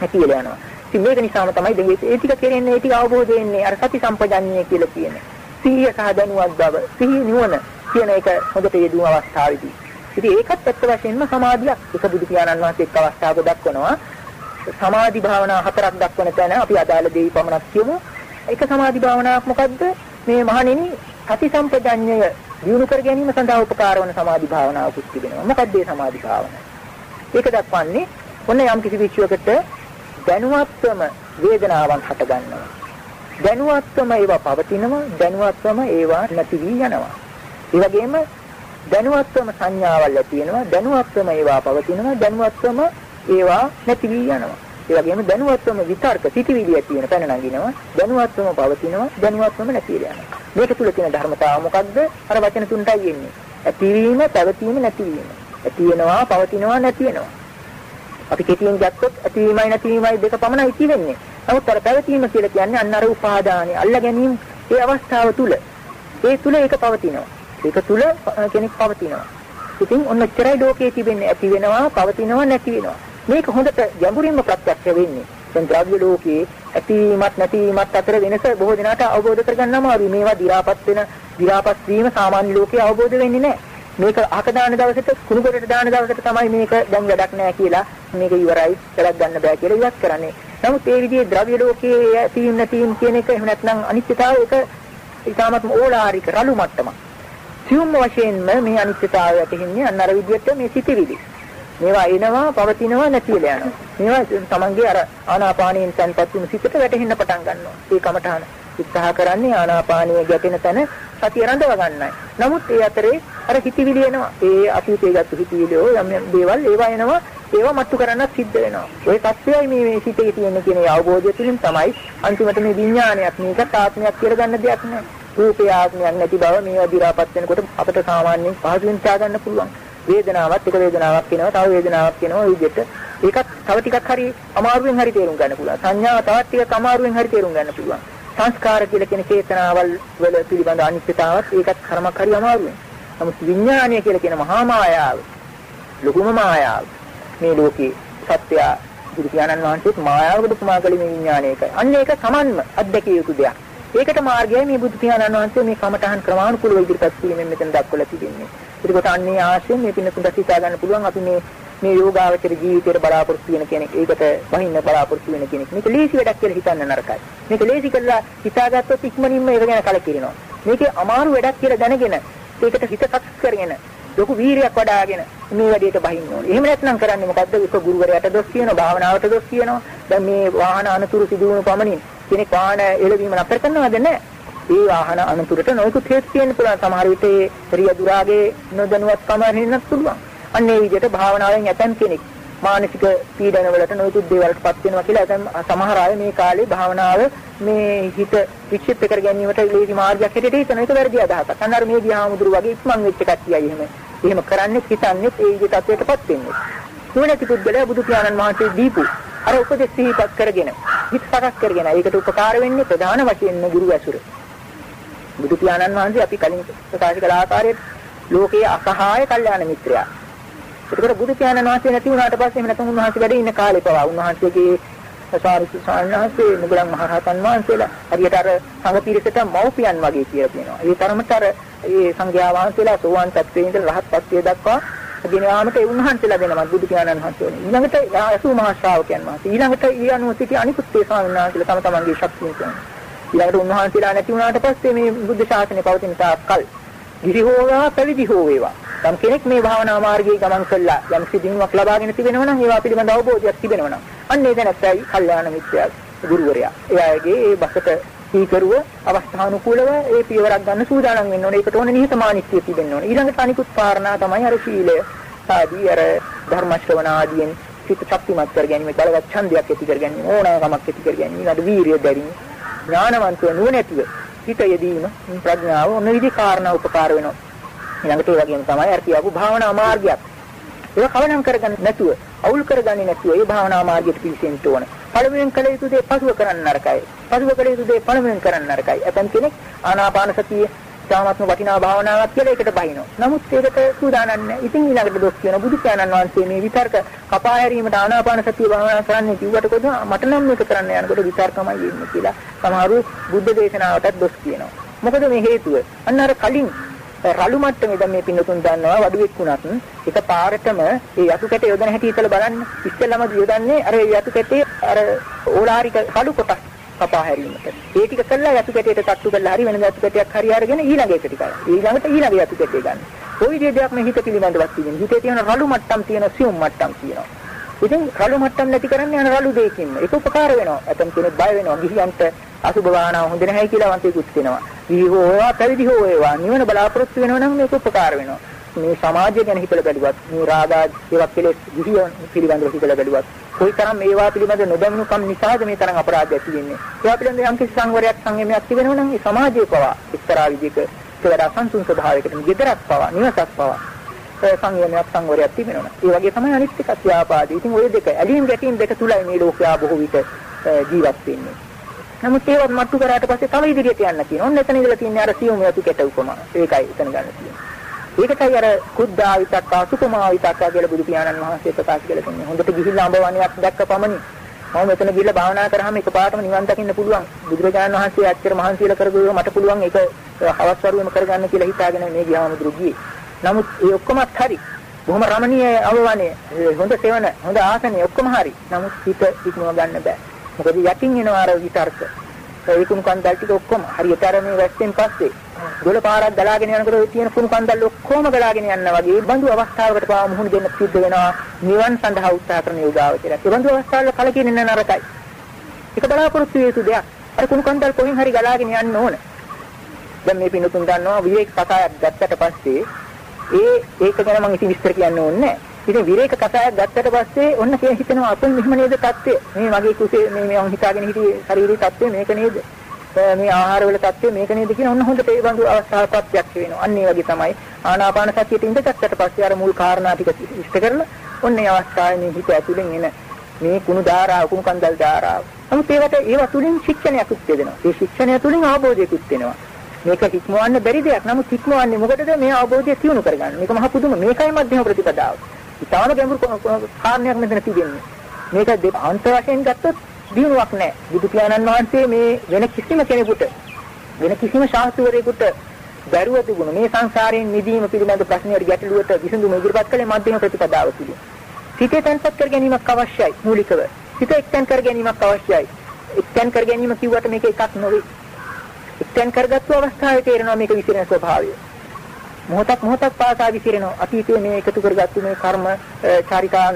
නැති වෙලා යනවා ඉතින් මේක නිසාම තමයි දැන් ඒ ටික කෙරෙන්නේ ඒ ටික අවබෝධ වෙන්නේ අර සති සම්පජඤ්ඤය කියලා කියන්නේ සිහිය සහ දැනුවත් බව සිහිය නිවන කියන එක හොඳට යෙදුණු අවස්ථාවේදී. ඉතින් ඒකත් ඇත්ත වශයෙන්ම සමාධියක්. එක බුදු පියාණන් වහන්සේ එක් අවස්ථාවක දක්වනවා සමාධි භාවනා හතරක් දක්වන තැන අපි අදාළ දෙයි පමණක් කියමු. එක සමාධි භාවනාවක් මොකද්ද? මේ මහණෙනි සති සම්පජඤ්ඤය දියුණු කර ගැනීම සඳහා උපකාර වන සමාධි භාවනාවකුත් තිබෙනවා. මොකද්ද මේ සමාධි භාවනාව? ඒක දක්වන්නේ ඔන්න යම් කිසි විශ්වයකට දැනුවත්වම වේදනාවන් හට ගන්නවා දැනුවත්වම ඒවා පවතිනවා දැනුවත්වම ඒවා නැති වී යනවා. ඒ වගේම දැනුවත්වම සංඥාවල් ඇති වෙනවා දැනුවත්වම ඒවා පවතිනවා දැනුවත්වම ඒවා නැති වී යනවා. ඒ වගේම දැනුවත්වම විතර්ක සිටිවිලි ඇති වෙන පැන නගිනවා. දැනුවත්වම පවතිනවා දැනුවත්වම නැති වෙනවා මේක තුල තියෙන ධර්මතාව මොකක්ද අර වචන තුනටයි එන්නේ. ඇතිවීම පැවතීම නැතිවීම. ඇති වෙනවා පවතිනවා නැති වෙනවා. අපි කෙටියෙන් ගත්තොත් ඇතිවීමයි නැතිවීමයි දෙක පමණයි තියෙන්නේ නමුත් අර පැවතීම කියලා කියන්නේ අන්න අර උපාදානය අල්ල ගැනීම ඒ අවස්ථාව තුල ඒ තුල ඒක පවතිනවා ඒක තුල කෙනෙක් පවතිනවා ඉතින් ඔන්න එච්චරයි ලෝකයේ තිබෙන්නේ ඇති වෙනවා පවතිනවා නැති වෙනවා මේක හොඳට ගැඹුරින්ම ප්‍රත්‍යක්ෂ වෙන්නේ දැන් ද්‍රව්‍ය ලෝකයේ ඇතිවීමත් නැතිවීමත් අතර වෙනස බොහෝ දෙනාට අවබෝධ කරගන්න අමාරුයි මේවා දි รา පත් වෙන දි รา පත් වීම සාමාන්‍ය ලෝකයේ අවබෝධ වෙන්නේ නැහැ මේක අහක දාන දවසට කුණු කොටට දාන දවසට තමයි මේක දැන් වැඩක් නැහැ කියලා මේක ඉවරයි වැඩක් ගන්න බෑ කියලා ඉවත් කරන්නේ. නමුත් ඒ විදිහේ ද්‍රව්‍ය ලෝකයේ ඇතීම් නැතිම් කියන එක එහෙම නැත්නම් අනිත්‍යතාවය ඒක ඉතාමත්ම ඕලාරික රළු මට්ටමක්. සියුම් වශයෙන්ම මේ අනිත්‍යතාවය ඇතිහින්නේ අන්න අර විදිහට මේ සිටිවිලි. මේවා එනවා පවතිනවා නැතිලා යනවා. මේවා තමන්ගේ අර ආනාපානයෙන් තන්පත් වුණු සිතට වැටෙන්න පටන් ගන්නවා. ඒ කමඨාන උත්සාහ කරන්නේ ආනාපානීය ගැටෙන තැන සතිය රඳව ගන්නයි. නමුත් ඒ අතරේ අර හිතවිලි එනවා. ඒ අතීතයේ ගත්ත හිතවිලි ඕ යම් යම් දේවල් ඒවා එනවා. ඒවා මතු කරන්නත් සිද්ධ වෙනවා. ওই தත්ත්වයයි මේ මේ හිතේ තියෙන කියන අවබෝධය තුළින් තමයි අන්තිමට මේ විඥානයක් මේක ආත්මයක් කියලා ගන්න දෙයක් නෑ. රූපේ ආත්මයක් නැති බව මේවා දි รา පත් වෙනකොට අපිට සාමාන්‍යයෙන් පහසුවෙන් ගන්න පුළුවන්. වේදනාවක් එක වේදනාවක් වෙනවා තව වේදනාවක් වෙනවා විදිහට ඒකත් තව ටිකක් හරි අමාරුවෙන් හරි තේරුම් ගන්න පුළුවන්. සංඥාව තවත් ටිකක් අමාරුවෙන් හරි තේරුම් ගන්න පුළුවන්. සංස්කාර කියලා කියන චේතනාවල් වල පිළිබඳ අනිත්‍යතාවත් ඒකත් කරමක් හරි අමාරුවෙන්. නමුත් විඥානය කියලා කියන මහා මායාව ලොකුම මායාව මේ ලෝකේ සත්‍ය බුදු පියාණන් වහන්සේත් මායාවකට උපමා කළේ මේ විඥානයකයි. අන්න ඒක සමන්ම අත්දැකිය යුතු දෙයක්. ඒකට මාර්ගයයි මේ බුදු පියාණන් වහන්සේ මේ කමඨහන් ක්‍රමානුකූලව ඉදිරිපත් කිරීමෙන් මෙතන දක්වලා තිබෙන්නේ. ඒකට අන්නේ ආශ්‍රයෙන් මේ පින්නතුන්ට හිතා ගන්න පුළුවන් අපි මේ මේ යෝගාවචර ජීවිතේට බලාපොරොත්තු වෙන කෙනෙක් ඒකට වහින්න බලාපොරොත්තු වෙන කෙනෙක් මේක ලේසි වැඩක් කියලා හිතන්න නරකයි මේක ලේසි කරලා හිතාගත්තොත් ඉක්මනින්ම ඒක ගැන කලකිරෙනවා මේකේ අමාරු වැඩක් කියලා දැනගෙන ඒකට හිත සකස් කරගෙන ලොකු වීරියක් වඩාගෙන මේ වැඩේට බහින්න ඕනේ. එහෙම නැත්නම් කරන්නේ මොකද්ද? එක ගුරුවරයාට දොස් කියනවා, භාවනාවට දොස් කියනවා. දැන් මේ වාහන අනතුරු සිදු වුණු පමණින් කෙනෙක් වාහන එළවීම නතර කරනවද නැහැ? ඒ වාහන අනතුරට නොයෙකුත් හේතු තියෙන්න පුළුවන්. සමහර විට ඒ රියදුරාගේ නොදැනුවත්කම වෙන්නත් පුළුවන්. අන්න ඒ විදිහට භාවනාවෙන් ඇතන් කෙනෙක් මානසික පීඩන වලට නොයෙකුත් දේවල්ටපත් වෙනවා කියලා ඇතන් සමහර අය මේ කාලේ භාවනාව මේ හිත වික්ෂිප්ත කර ගැනීමට ලේසි මාර්ගයක් හැටියට හිතන එක වැරදි අදහසක්. අන්න අර මේ ගියාමුදුරු වගේ ඉක්මන් වෙච්ච කට්ටියයි එහෙම. එහෙම කරන්නේ හිතන්නේ ඒ විදිහට තත්වයකටපත් වෙන්නේ. නුවණැති පුද්ගලයා බුදු පියාණන් වහන්සේ දීපු අර උපදෙස් සිහිපත් කරගෙන හිත සකස් කරගෙන ඒකට උපකාර වෙන්නේ ප්‍රධාන වශයෙන්ම ගුරු ඇසුර. බුදු පියාණන් වහන්සේ අපි කලින් ප්‍රකාශ කළ ආකාරයට ලෝකයේ අසහාය කල්යාණ මිත්‍රයා. ඒකට බුදු පියාණන් වහන්සේ නැති වුණාට පස්සේ එහෙම නැත්නම් උන්වහන්සේ වැඩ ඉන්න කාලේ පවා උන්වහන්සේගේ සාරිපුත්‍ර සාන්නාසේ මුගලන් මහරහතන් වහන්සේලා හරියට අර සංඝ පිරිසට මව්පියන් වගේ කියලා කියනවා. ඒ තරමට අර ඒ සංඝයා වහන්සේලා සෝවාන් තත්ත්වයේ ඉඳලා රහත් තත්ත්වයට දක්වා ගෙන යාමට ඒ උන්වහන්සේලා දෙනවා බුදු පියාණන් වහන්සේ. ඊළඟට යසු මහ ශ්‍රාවකයන් වහන්සේ. ඊළඟට ඊ අනුව සිටි අනිකුත් ඒ ස්වාමීන් වහන්සේලා තම තමන්ගේ ශක්තිය කියනවා. ඊළඟට උන්වහන්සේලා නැති වුණාට පස්සේ මේ බුද්ධ ශාසනය පවතින තාක්කල් ගිහි හෝ වේවා පැවිදි හෝ වේවා යම් කෙනෙක් මේ භාවනා මාර්ගයේ ගමන් කළා යම් සිදිනුවක් ලබාගෙන තිබෙනවා නම් ඒවා පිළිබඳ අවබෝධයක් තිබෙනවා නම් අන්න ඒ දැනත්තයි කල්යාණ මිත්‍යා ගුරුවරයා එයාගේ ඒ බසට සීකරුව අවස්ථානුකූලව ඒ පියවරක් ගන්න සූදානම් වෙන්න ඕනේ. ඒකට ඕනේ නිහතමානීත්වය තිබෙන්න ඕනේ. ඊළඟට අනිකුත් කාරණා තමයි අර සීලය ආදී අර ධර්ම ශ්‍රවණ ආදීන් සිත ශක්තිමත් කර ගැනීම, බලවත් ඡන්දයක් ඇති කර ගැනීම, ඕනෑකමක් ඇති කර ගැනීම, අද වීරිය දැරීම, ඥානවන්තව නුවණැතිව හිත යෙදීම ප්‍රඥාව ඔන්න විදි කාරණා උපකාර වෙනවා. ඊළඟට ඒ වගේම තමයි අර කියපු භාවනා මාර්ගයක්. ඒක කවනම් කරගන්න නැතුව, අවුල් කරගන්නේ නැතුව ඒ භාවනා මාර්ගයට පිවිසෙන්න ඕන. පළමුවෙන් කළ යුතු දේ පසුව කරන්න නරකයි. පසුව කළ යුතු දේ පළමුවෙන් කරන්න නරකයි. ඇතම් කෙනෙක් ආනාපාන සතිය තාමත්ම වටිනා භාවනාවක් කියලා ඒකට බහිනවා. නමුත් ඒකට සූදානම් නැහැ. ඉතින් ඊළඟට දොස් කියන බුදු පියාණන් වහන්සේ මේ විතර්ක කපා හැරීමට ආනාපාන සතිය භාවනා කරන්න කිව්වට කොහොමද මට නම් මේක කරන්න යනකොට විතර්කමයි වෙන්නේ කියලා සමහරු බුද්ධ දේශනාවටත් දොස් කියනවා. මොකද මේ හේතුව? අන්න අර කලින් රළු මට්ටමේ දැන් මේ පින්නතුන් දන්නවා වඩුවෙක් වුණත් එක පාරටම ඒ යතු කැට යොදන හැටි ඉතල බලන්න ඉස්සෙල්ලාම යොදන්නේ අර යතු කැටේ අර ඕලාරික කළු කොටස් කපා හැරීමට. ඒ ටික කළා යතු කැටයට තට්ටු කරලා හරි වෙන යතු කැටයක් හරි අරගෙන ඊළඟ එකට කරා. ඊළඟට ඊළඟ යතු කැටේ ගන්න. ওই විදිහේ දෙයක් මේ හිත පිළිබඳවත් තියෙනවා. හිතේ තියෙන රළු මට්ටම් තියෙන සියුම් මට්ටම් තියෙනවා. ඉතින් රළු මට්ටම් නැති කරන්නේ අන රළු දෙයකින්. ඒක උපකාර වෙනවා. ඇතම් කෙනෙක් බය වෙනවා. ගිහියන්ට අසුබ භාවනාව හොඳ නැහැ කියලා වන්තිකුත් වෙනවා. ගිහි හෝ ඒවා පැවිදි හෝ ඒවා නිවන බලාපොරොත්තු වෙනවා නම් මේක උපකාර වෙනවා. මේ සමාජය ගැන හිතලා බැලුවත් මේ රාගා ඒවා කෙලෙස් ගිහියන් පිළිබඳව හිතලා බැලුවත් කොයිතරම් මේවා පිළිබඳ නොදැනුණුකම් නිසාද මේ තරම් අපරාධ ඇති වෙන්නේ. ඒවා පිළිබඳ යම්කිසි සංවරයක් සංයමයක් තිබෙනවා නම් ඒ සමාජයේ පවා එක්තරා විදිහක ඒකට අසන්සුන් ස්වභාවයකට ගෙදරක් පවා නිවසක් පවා සංයමයක් සංවරයක් තිබෙනවා. ඒ වගේ තමයි අනිත් එකත් ව්‍යාපාදී. ඉතින් ওই දෙක ඇලීම් ගැටීම් දෙක තුලයි මේ ලෝකයා බොහෝ විට ජීවත් වෙන්නේ. නමුත් ඒවත් මට්ටු කරාට පස්සේ තව ඉදිරියට යන්න කියනවා. ඔන්න එතන ඉඳලා තියන්නේ අර සියුම් යතු කැට උපමා. ඒකයි එතන ගන්න තියෙන්නේ. ඒකටයි අර කුද්දා විතක්ක සුකුමා විතක්ක කියලා බුදු පියාණන් වහන්සේ ප්‍රකාශ කළා කියන්නේ. හොඳට ගිහිල්ලා අඹවණියක් දැක්ක පමණින් මම මෙතන ගිහිල්ලා භාවනා කරාම එකපාරටම නිවන් දකින්න පුළුවන්. බුදුරජාණන් වහන්සේ අච්චර මහන්සියලා කරගුවා මට පුළුවන් ඒක හවස් වරුවේම කරගන්න කියලා හිතාගෙන මේ ගියාම දුරුගියේ. නමුත් ඒ ඔක්කොමත් හරි. බොහොම රමණීය අවවානේ හොඳ සෙවණ හොඳ ආසනේ ඔක්කොම හරි. නමුත් හිත ඉක්මව ගන්න බෑ. මොකද යටින් එනවා අර විතර්ක. ඒ කුණු කන්දල් ටික ඔක්කොම හරියට අර මේ වැස්සෙන් පස්සේ දොළ පාරක් ගලාගෙන යනකොට ওই තියෙන කුණු කන්දල් ඔක්කොම ගලාගෙන යනවා වගේ බඳු අවස්ථාවකට පාව මුහුණ දෙන්න සිද්ධ වෙනවා නිවන් සඳහා උත්සාහ කරන යෝගාවචරය. ඒ බඳු අවස්ථාවල කලකිරෙන්න නරකයි. ඒක බලාපොරොත්තු යුතු දෙයක්. අර කුණු කන්දල් කොහෙන් හරි ගලාගෙන යන්න ඕන. දැන් මේ පිනුතුන් දන්නවා විවේක කතාවක් ගත්තට පස්සේ ඒ ඒක ගැන මම ඉතින් විස්තර කියන්න ඕනේ නැහැ. ඉතින් විරේක කසායක් ගත්තට පස්සේ ඔන්න කියලා හිතෙනවා අපෙන් මෙහෙම නේද தත්ත්වය. මේ මගේ කුසේ මේ මම හිතාගෙන හිටියේ ශාරීරික தත්ත්වය මේක නේද? මේ ආහාර වල தත්ත්වය මේක නේද කියන ඔන්න හොඳට ඒ වගේ අවස්ථාවපත්යක් වෙනවා. අන්න ඒ වගේ තමයි ආනාපාන සතියට ඉඳගත්තට පස්සේ අර මුල් කාරණා ටික ඉෂ්ට කරලා ඔන්න ඒ අවස්ථාවේ මේ හිත ඇතුලෙන් එන මේ කුණු ධාරාව කුණු කන්දල් ධාරාව. නමුත් ඒවට ඒව තුලින් ශික්ෂණයක්ත් ලැබෙනවා. ඒ ශික්ෂණය තුලින් අවබෝධයක්ත් වෙනවා. මේක හික්මවන්න බැරි දෙයක්. නමුත් හික්මවන්නේ මොකටද? මේ අවබෝධය තියුණු කරගන්න. මේක මහ පුදුම. මේකයි මධ්‍යම ප්‍රතිපදාව. ඉතාලම ගැඹුරු කාරණයක් මෙතන තිබෙන්නේ. මේක අන්ත වශයෙන් ගත්තොත් දිනුවක් නැහැ. බුදු පියාණන් වහන්සේ මේ වෙන කිසිම කෙනෙකුට වෙන කිසිම ශාස්ත්‍රවරයෙකුට බැරුව තිබුණ මේ සංසාරයෙන් මිදීම පිළිබඳ ප්‍රශ්නයට ගැටලුවට විසඳුම ඉදිරිපත් කළේ මධ්‍යම ප්‍රතිපදාව තුලින්. සිතේ තැන්පත් කර ගැනීමක් අවශ්‍යයි මූලිකව. සිත එක්තෙන් කර ගැනීමක් අවශ්‍යයි. එක්තෙන් කර ගැනීම කිව්වට මේක එකක් නෙවෙයි. එක්තෙන් කරගත්තු අවස්ථාවේ තේරෙනවා මේක විසිරෙන ස්වභාවය. මොහොතක් මොහොතක් පාසා විසිරෙනවා. අතීතයේ මේ එකතු කරගත්තු මේ කර්ම චාරිකා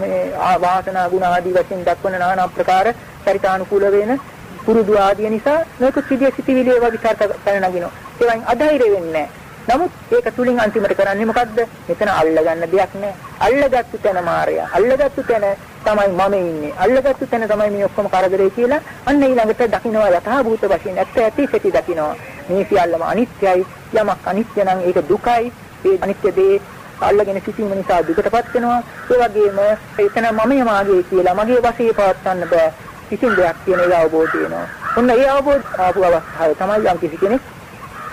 මේ වාසනා ගුණ ආදී වශයෙන් දක්වන নানা ප්‍රකාර චරිතානුකූල වෙන පුරුදු ආදිය නිසා මේක සිදිය සිටිවිලි ඒවා විචාර කරන නගිනවා. ඒවෙන් අධෛර්ය වෙන්නේ නමුත් ඒක තුලින් අන්තිමට කරන්නේ මොකද්ද? මෙතන අල්ලගන්න දෙයක් නැහැ. අල්ලගත්තු තැන මායя. අල්ලගත්තු තැන තමයි මම ඉන්නේ. අල්ලගත්තු තැන තමයි මේ ඔක්කොම කරදරේ කියලා අන්න ඊළඟට දකින්නවා යථා භූත වශයෙන් ඇත්ත ඇති සැටි දකින්නවා. මේ සියල්ලම අනිත්‍යයි. යමක් අනිත්‍ය නම් ඒක දුකයි. ඒ අනිත්‍ය දේ අල්ලගෙන සිටීම නිසා දුකටපත් වෙනවා. ඒ වගේම එතන මමයි මාගේ කියලා මගේ වශයෙන් පවත්වන්න බෑ. කිසිම දෙයක් කියන ඒ අවබෝධය වෙනවා. ඔන්න ඒ අවබෝධ ආපු අවස්ථාවේ තමයි යම් කිසි කෙනෙක්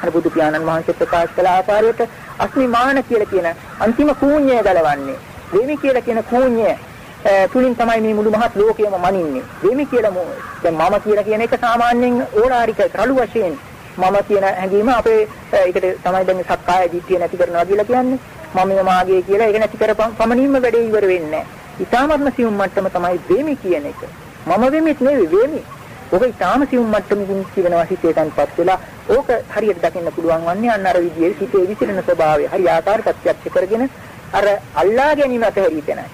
අර බුදු පියාණන් වහන්සේ ප්‍රකාශ කළ ආකාරයට අස්මිමාන කියලා කියන අන්තිම කූඤ්ඤය ගලවන්නේ. දෙවි කියලා කියන කූඤ්ඤය තුලින් තමයි මේ මුළු මහත් ලෝකයම මනින්නේ. දෙමි කියලා දැන් මම කියලා කියන එක සාමාන්‍යයෙන් ඕලාරික රළු වශයෙන් මම කියන හැඟීම අපේ ඒකට තමයි දැන් සක්කාය දිට්ඨිය නැති කරනවා කියලා කියන්නේ. මම මාගේ කියලා ඒක නැති කරපම් පමණින්ම වැඩේ ඉවර වෙන්නේ නැහැ. ඊටාත්ම සියුම් මට්ටම තමයි දෙමි කියන එක. මම වෙමිත් නෙවෙයි වෙමි. ඔක ඊටාම සියුම් මට්ටමකින් කියනවා හිතේ තන්පත් වෙලා ඕක හරියට දකින්න පුළුවන් වන්නේ අන්න අර විදිහේ හිතේ විසිරෙන ස්වභාවය හරි ආකාර ප්‍රත්‍යක්ෂ කරගෙන අර අල්ලා ගැනීම අතහැරී තැනයි.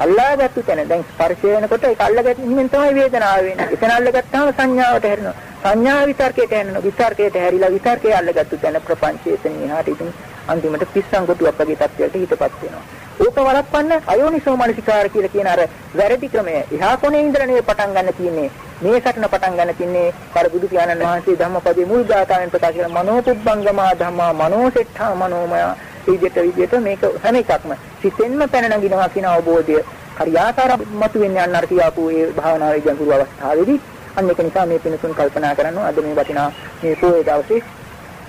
අල්ලාගත්තු තැන දැන් ස්පර්ශ වෙනකොට ඒක අල්ලගැනීමෙන් තමයි වේදනාව වෙන්නේ. එතන අල්ලගත්තාම සංඥාවට හැරෙනවා. සංඥා විතර්කයට හැරෙනවා. විතර්කයට හැරිලා විතර්කයේ අල්ලගත්තු තැන ප්‍රපංචයෙන් එහාට ඉතින් අන්තිමට පිස්සන් කොටුවක් වගේ තත්ත්වයකට හිතපත් වෙනවා. ඕක වළක්වන්න අයෝනිසෝ මනසිකාර කියලා කියන අර වැරදි ක්‍රමය. එහා කොනේ ඉඳලා නේ පටන් ගන්න තියෙන්නේ. මේ සටන පටන් ගන්න තින්නේ කර බුදු පියාණන් වහන්සේ ධම්මපදයේ මුල් ගාථාවෙන් ප්‍රකාශ කරන මනෝපුබ්බංගමා ධම්මා මනෝසෙට්ඨා මනෝමය විදියට විදියට මේක හැම එකක්ම සිතෙන්ම පැන නගිනවා කියන අවබෝධය හරි ආකාර මතුවෙන්නේ අන්න අර කියාපු ඒ භාවනාවේ ගැඹුරු අවස්ථාවේදී අන්න ඒක නිසා මේ පිනතුන් කල්පනා කරනවා අද මේ වටිනා මේ පොයේ දවසේ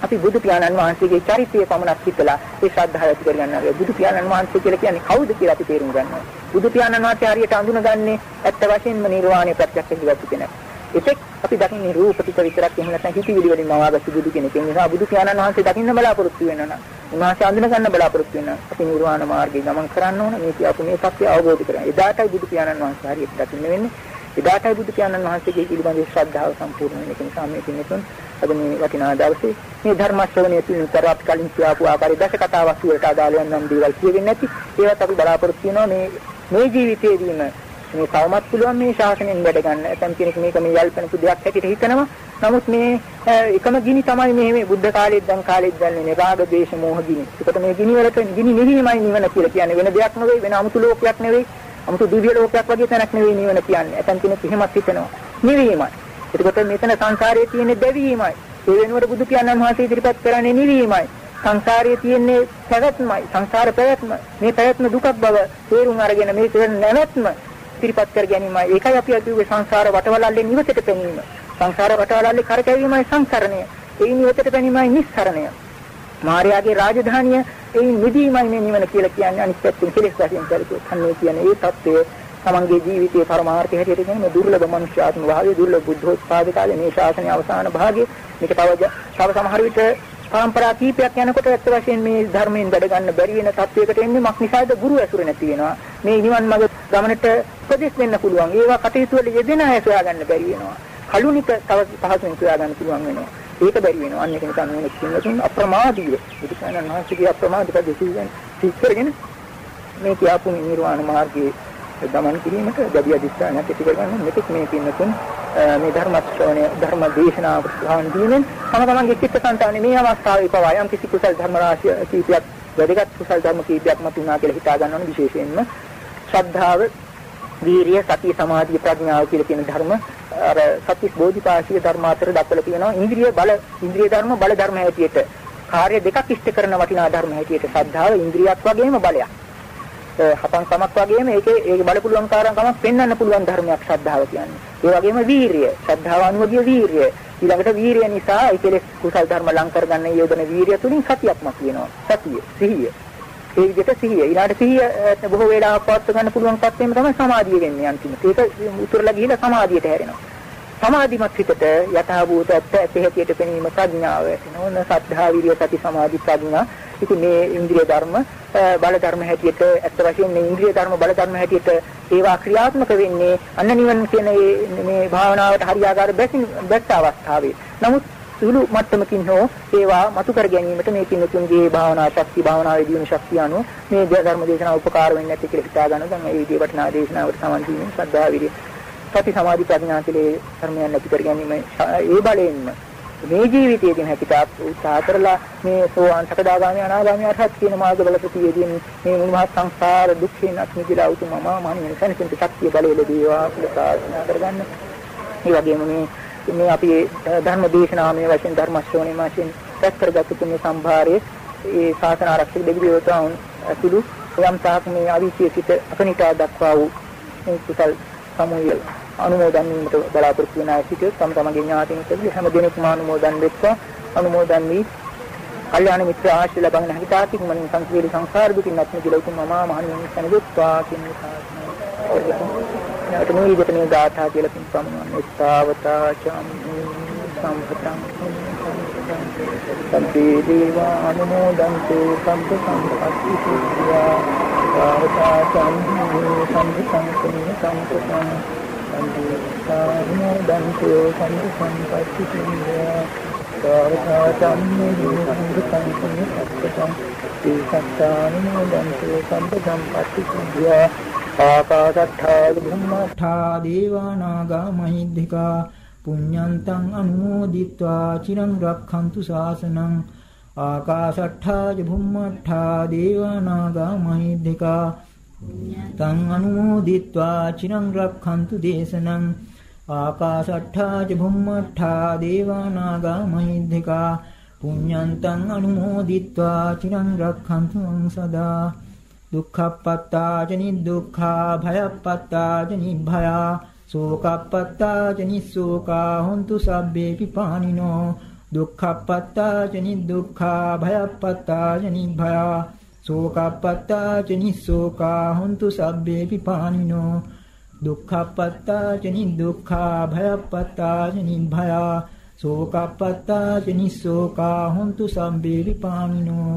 අපි බුදු පියාණන් වහන්සේගේ චරිතය පමණක් හිතලා ඒ ශ්‍රද්ධාව ඇති කරගන්නවා. බුදු පියාණන් වහන්සේ කියලා කියන්නේ කවුද කියලා අපි තේරුම් ගන්නවා. බුදු පියාණන් වහන්සේ හරියට අඳුනගන්නේ ඇත්ත වශයෙන්ම නිර්වාණය ප්‍රත්‍යක්ෂ කරගත්තු කෙනෙක්. එතෙක් අපි දකින්නේ රූප ටික විතරක් එහෙම නැත්නම් හිතවිලි වලින් මවාගත්තු බුදු කෙනෙක්. ඒ නිසා බුදු පියාණන් වහන්සේ දකින්න බලාපොරොත්තු වෙනවා නම් උන්වහන්සේ අඳුන ගන්න බලාපොරොත්තු වෙනවා. අපි නිර්වාණ මාර්ගයේ ගමන් කරන්න ඕන. මේ කියපු මේ තත්ත්වය අවබෝධ කරගන්න. එදාටයි බුදු පියාණන් වහන්සේ හරියට දකින්න වෙන්නේ. එදාටයි බුදු පියාණන් වහන්සේගේ පිළිබඳ ශ්‍රද්ධාව සම්පූර්ණ වෙන එක නිසා මේ පින්නතුන් අද මේ වටිනා දවසේ මේ ධර්ම ශ්‍රවණය පිළිබඳව අපි කලින් කියපු ආකාරයේ දස කතාවක් වලට අදාළ යන්නම් දේවල් කියවෙන්නේ නැති ඒවත් අපි බලාපොරොත්තු වෙනවා මේ මේ ජීවිතයේදීම මේ තවමත් පුළුවන් මේ ශාසනයෙන් වැඩ ගන්න. ඇතම් කෙනෙක් මේක මේ යල්පනපු දෙයක් හැටියට හිතනවා. නමුත් මේ එකම ගිනි තමයි මේ මේ බුද්ධ කාලෙත් දැන් කාලෙත් දැන්නේ නේ රාග, ද්වේෂ, මෝහ ගිනි. ඒකට මේ ගිනි වලට ගිනි නිවීමයි නිවන කියලා කියන්නේ වෙන දෙයක් නෙවෙයි, වෙන 아무තු ලෝකයක් නෙවෙයි, 아무තු දිව්‍ය ලෝකයක් වගේ තැනක් නෙවෙයි නිවන කියන්නේ. ඇතම් කෙනෙක් එහෙමත් හිතනවා. නිවීමයි. එතකොට මෙතන සංසාරයේ තියෙන දෙවීමයි. ඒ වෙනුවට බුදු පියාණන් වහන්සේ ඉදිරිපත් කරන්නේ නිවීමයි. සංසාරයේ තියෙන්නේ පැවැත්මයි. සංසාර පැවැත්ම. මේ පැවැත්ම දුකක් බව තේරුම් අරගෙන මේ කරන නැවැත්ම ඉදිරිපත් කර ගැනීමයි. ඒකයි අපි අදුවේ සංසාර වටවලල්ලේ නිවසට පැනීම. සංසාර වටවලල්ලේ කරකැවීමයි සංකරණය. ඒ නිවසට පැනීමයි නිස්සරණය. මාර්යාගේ රාජධානිය ඒ නිදීමයි මේ නිවන කියලා කියන්නේ අනිත් පැත්තෙන් කෙලෙස් වශයෙන් කරුවොත් අන්නේ කියන්නේ ඒ தත්ත්වය තමන්ගේ ජීවිතයේ පරමාර්ථය හැටියට කියන්නේ දුර්ලභ මනුෂ්‍යාත්ම භාවය දුර්ලභ බුද්ධෝත්පාද කාලේ මේ ශාසනයේ අවසාන භාගයේ. මේක තව තව සමහර විට පරම්පරා කීපයක් යනකොට ඇත්ත වශයෙන් මේ ධර්මයෙන් වැඩ ගන්න බැරි වෙන තත්වයකට එන්නේ මක් නිසාද? ගුරු ඇසුර නැති වෙනවා. මේ නිවන් මඟ ගමනට උපදෙස් දෙන්න පුළුවන්. ඒවා කටයුතු වල යෙදෙන අය සොයා ගන්න බැරි වෙනවා. කලුනික තව පහසුවෙන් සොයා ගන්න පුළුවන් වෙනවා. ඒක බැරි වෙනවා. අන්න ඒක නිසා මේ කින්නතුන් අප්‍රමාදීව බුදුසසුන මහන්සියගේ අප්‍රමාදිත දෙසියන් සිත්තරගෙන මේ කියාපු නිර්වාණ මාර්ගයේ ගමන් කිරීමට දැඩි අධිෂ්ඨානයක් ඇති කරගන්න. මෙතෙක් මේ පින්නතුන් මේ ධර්ම ශ්‍රවණය ධර්ම දේශනාව ප්‍රහාන් දීමෙන් තම තමන්ගේ චිත්තසංතානේ මේ අවස්ථාවේ පවා යම් කිසි කුසල ධර්ම රාශිය කීපයක් වැදගත් කුසල ධර්ම කීපයක් මතුණා කියලා හිතා ගන්න ඕනේ විශේෂයෙන්ම ශ්‍රද්ධාව වීරිය සතිය සමාධිය ප්‍රඥාව කියලා කියන ධර්ම. අර සත්‍විස් බෝධිපාශික ධර්ම අතර දක්වලා තියෙනවා. ඉන්ද්‍රිය බල ඉන්ද්‍රිය ධර්ම බල ධර්ම හැටියට. කාර්ය දෙකක් ඉෂ්ට කරන වටිනා ධර්ම හැටියට ශ්‍රද්ධාව ඉන්ද්‍රියක් වගේම බලයක්. හපන් කමක් වගේම ඒකේ ඒකේ බල පුළුවන් කාරණාවක් පෙන්වන්න පුළුවන් ධර්මයක් ශ්‍රද්ධාව කියන්නේ. ඒ වගේම වීරිය. ශ්‍රද්ධාව අනුවගේ වීරිය. ඊළඟට වීරිය නිසා ඒ කෙලෙස් කුසල් ධර්ම ලං කරගන්න යොදන වීරිය තුලින් සතියක්ම කියනවා. සතිය, සිහිය. ඒ විදිහට සිහිය. ඊළඟට සිහිය බොහෝ වේලාවක් පවත් ගන්න පුළුවන් පස්සෙම තමයි සමාධිය වෙන්නේ අන්තිමට. ඒක උතුරලා ගිහිලා සමාධියට හැරෙනවා. සමාධිමත් හිතට යථාභූත ඇත්ත ඇති හැටියට පෙනීම ප්‍රඥාව වෙනවා. ඕන සද්ධා විරිය සති සමාධි ප්‍රඥා ඉතින් මේ ඉන්ද්‍රිය ධර්ම බල ධර්ම හැටියට ඇත්ත වශයෙන්ම මේ ඉන්ද්‍රිය ධර්ම බල ධර්ම හැටියට ඒවා ක්‍රියාත්මක වෙන්නේ අන්න නිවන කියන මේ භාවනාවට හරියාකාර බැසින් බැස්ස අවස්ථාවේ. නමුත් සුළු මට්ටමකින් හෝ ඒවා මතු කර ගැනීමට මේ පින්තුන්ගේ භාවනා ශක්තිය භාවනාවේ දියුණු ශක්තිය අනුව මේ ධර්ම දේශනාව උපකාර වෙන්නේ නැති කියලා හිතා ගන්න. දැන් මේ විදිහේ වටිනා දේශනාවට සමන් දීමෙන් සද්ධා විරිය සති සමාධි ප්‍රඥා කියලා ධර්මයන් නැති කර ගැනීම ඒ බලයෙන්ම මේ ජීවිතයේදී හැකිතාක් උත්සාහ කරලා මේ සෝවාන් සකදාගාමී අනාගාමී අරහත් කියන මාර්ගවල ප්‍රතියේදී මේ මුළු සංසාර දුක්ඛෙන් අත්මිදලා උතුම් මම මනින් සැනසෙන්න ශක්තිය බලය ලැබේවා කියලා ප්‍රාර්ථනා කරගන්න. ඒ වගේම මේ මේ අපි ධර්ම දේශනාමය වශයෙන් ධර්ම ශ්‍රවණය වශයෙන් රැස් කරගත්තු පුණ්‍ය සම්භාරයේ ඒ ශාසන ආරක්ෂක දෙවියෝතුන් අතුළු යම් තාක් මේ අවිචිත සිට අකනිටා දක්වා වූ මේ කුසල් සමුයල් අනුමෝදන් වීමට බලාපොරොත්තු වෙන අය සිටියොත් තම තමන්ගේ ඥාතීන් කෙරෙහි හැම දිනෙකම අනුමෝදන් වෙත්වා. අනුමෝදන් වී කල්යාණ මිත්‍ර ආශ්‍රය ලබන හිතාතික් මනින් සංකීර්ණ සංසාර දුකින් නැත්නම් කියලා උතුම් මමා මහණෙනි සනදෙත්වා කියන කාරණා. මේ විදිහට මේ ගාථා කියලා පින් පමුණවන්නේ. ස්ථාවතා චම්මි සම්පතං. සම්පේ දේවා අනුමෝදන්තු සම්ප සම්පත්ති සිද්ධා ස්ථාවතා චම්මි සම්පතං. සම්පතං. साधनदन्तो सन्तसम्पत्तिकेन्द्र සාරකාතම්මේකං සම්පත්තං ඒකත්තානුමෝදන්තෝ සම්පසම්පත්තිකුද්ධා ආකාශත්ථා බුම්මත්ථා දේවානාගා මහිද්దికා පුඤ්ඤන්තං අනුමෝදිත්වා චිරං රක්ඛන්තු ශාසනං ආකාශත්ථා බුම්මත්ථා දේවානාගා මහිද්దికා තං අනුමෝදිත්වා චිරං රක්ඛන්තු දේශනං ආකාශට්ඨා ච භුම්මට්ඨා දේවානාගා මහිද්దికා පුඤ්ඤන්තං අනුමෝදිත්වා චිරං රක්ඛන්තු මං සදා දුක්ඛප්පත්තාච නිදුක්ඛා භයප්පත්තාච නිභයා සෝකප්පත්තාච නිස්සෝකා හොන්තු සබ්බේපි පානිනෝ දුක්ඛප්පත්තාච නිදුක්ඛා භයප්පත්තාච නිභයා සෝකප්පත්තාච නිස්සෝකා හොන්තු සබ්බේපි පානිනෝ දුක්ඛප්පත්තාච නිදුක්ඛා භයප්පත්තාච නිභයා සෝකප්පත්තාච නිස්සෝකා හොන්තු සබ්බේපි පානිනෝ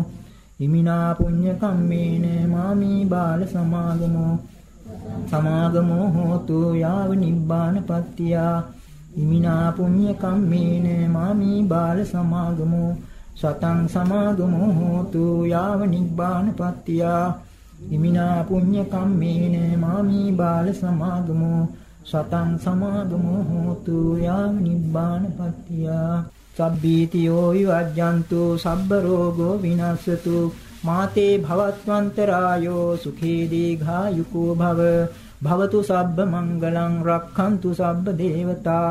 ඉමිනා පුඤ්ඤ කම්මේන මාමි බාල සමාගමෝ සමාගමෝ හෝතු යාව නිබ්බානපත්තියා ඉමිනා පුඤ්ඤ කම්මේන මාමි බාල සමාගමෝ සතං සමාගමෝ හෝතු යාව නිබ්බානපත්තියා ඉමිනා පුඤ්ඤ කම්මේන මාමි බාල සමාගමෝ. සතං සමාගමෝ හෝතු යාව නිබ්බානපත්තියා සබ්බීතියෝ විවජ්ජන්තු සබ්බ රෝගෝ විනස්සතු මාතේ භවත්වන්තරායෝ සුඛී දීඝායුකෝ භව. භවතු සබ්බ මංගලං රක්ඛන්තු සබ්බ දේවතා.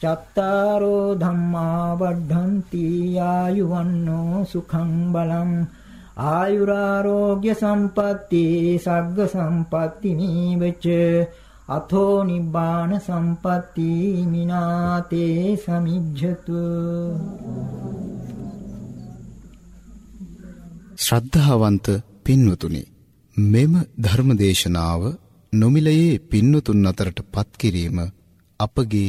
චත්තාරෝ ධම්මා වඩ්ඩಂತಿ ආයුවන්නෝ සුඛං බලං ආයුරාෝග්‍ය සම්පatti සග්ග සම්පatti නීවච අතෝ නිබ්බාන සම්පatti මිනාතේ සමිජ්ජතු ශ්‍රද්ධාවන්ත පින්වතුනි මෙම ධර්මදේශනාව නොමිලයේ පින්වතුන් අතරට පත් කිරීම අපගේ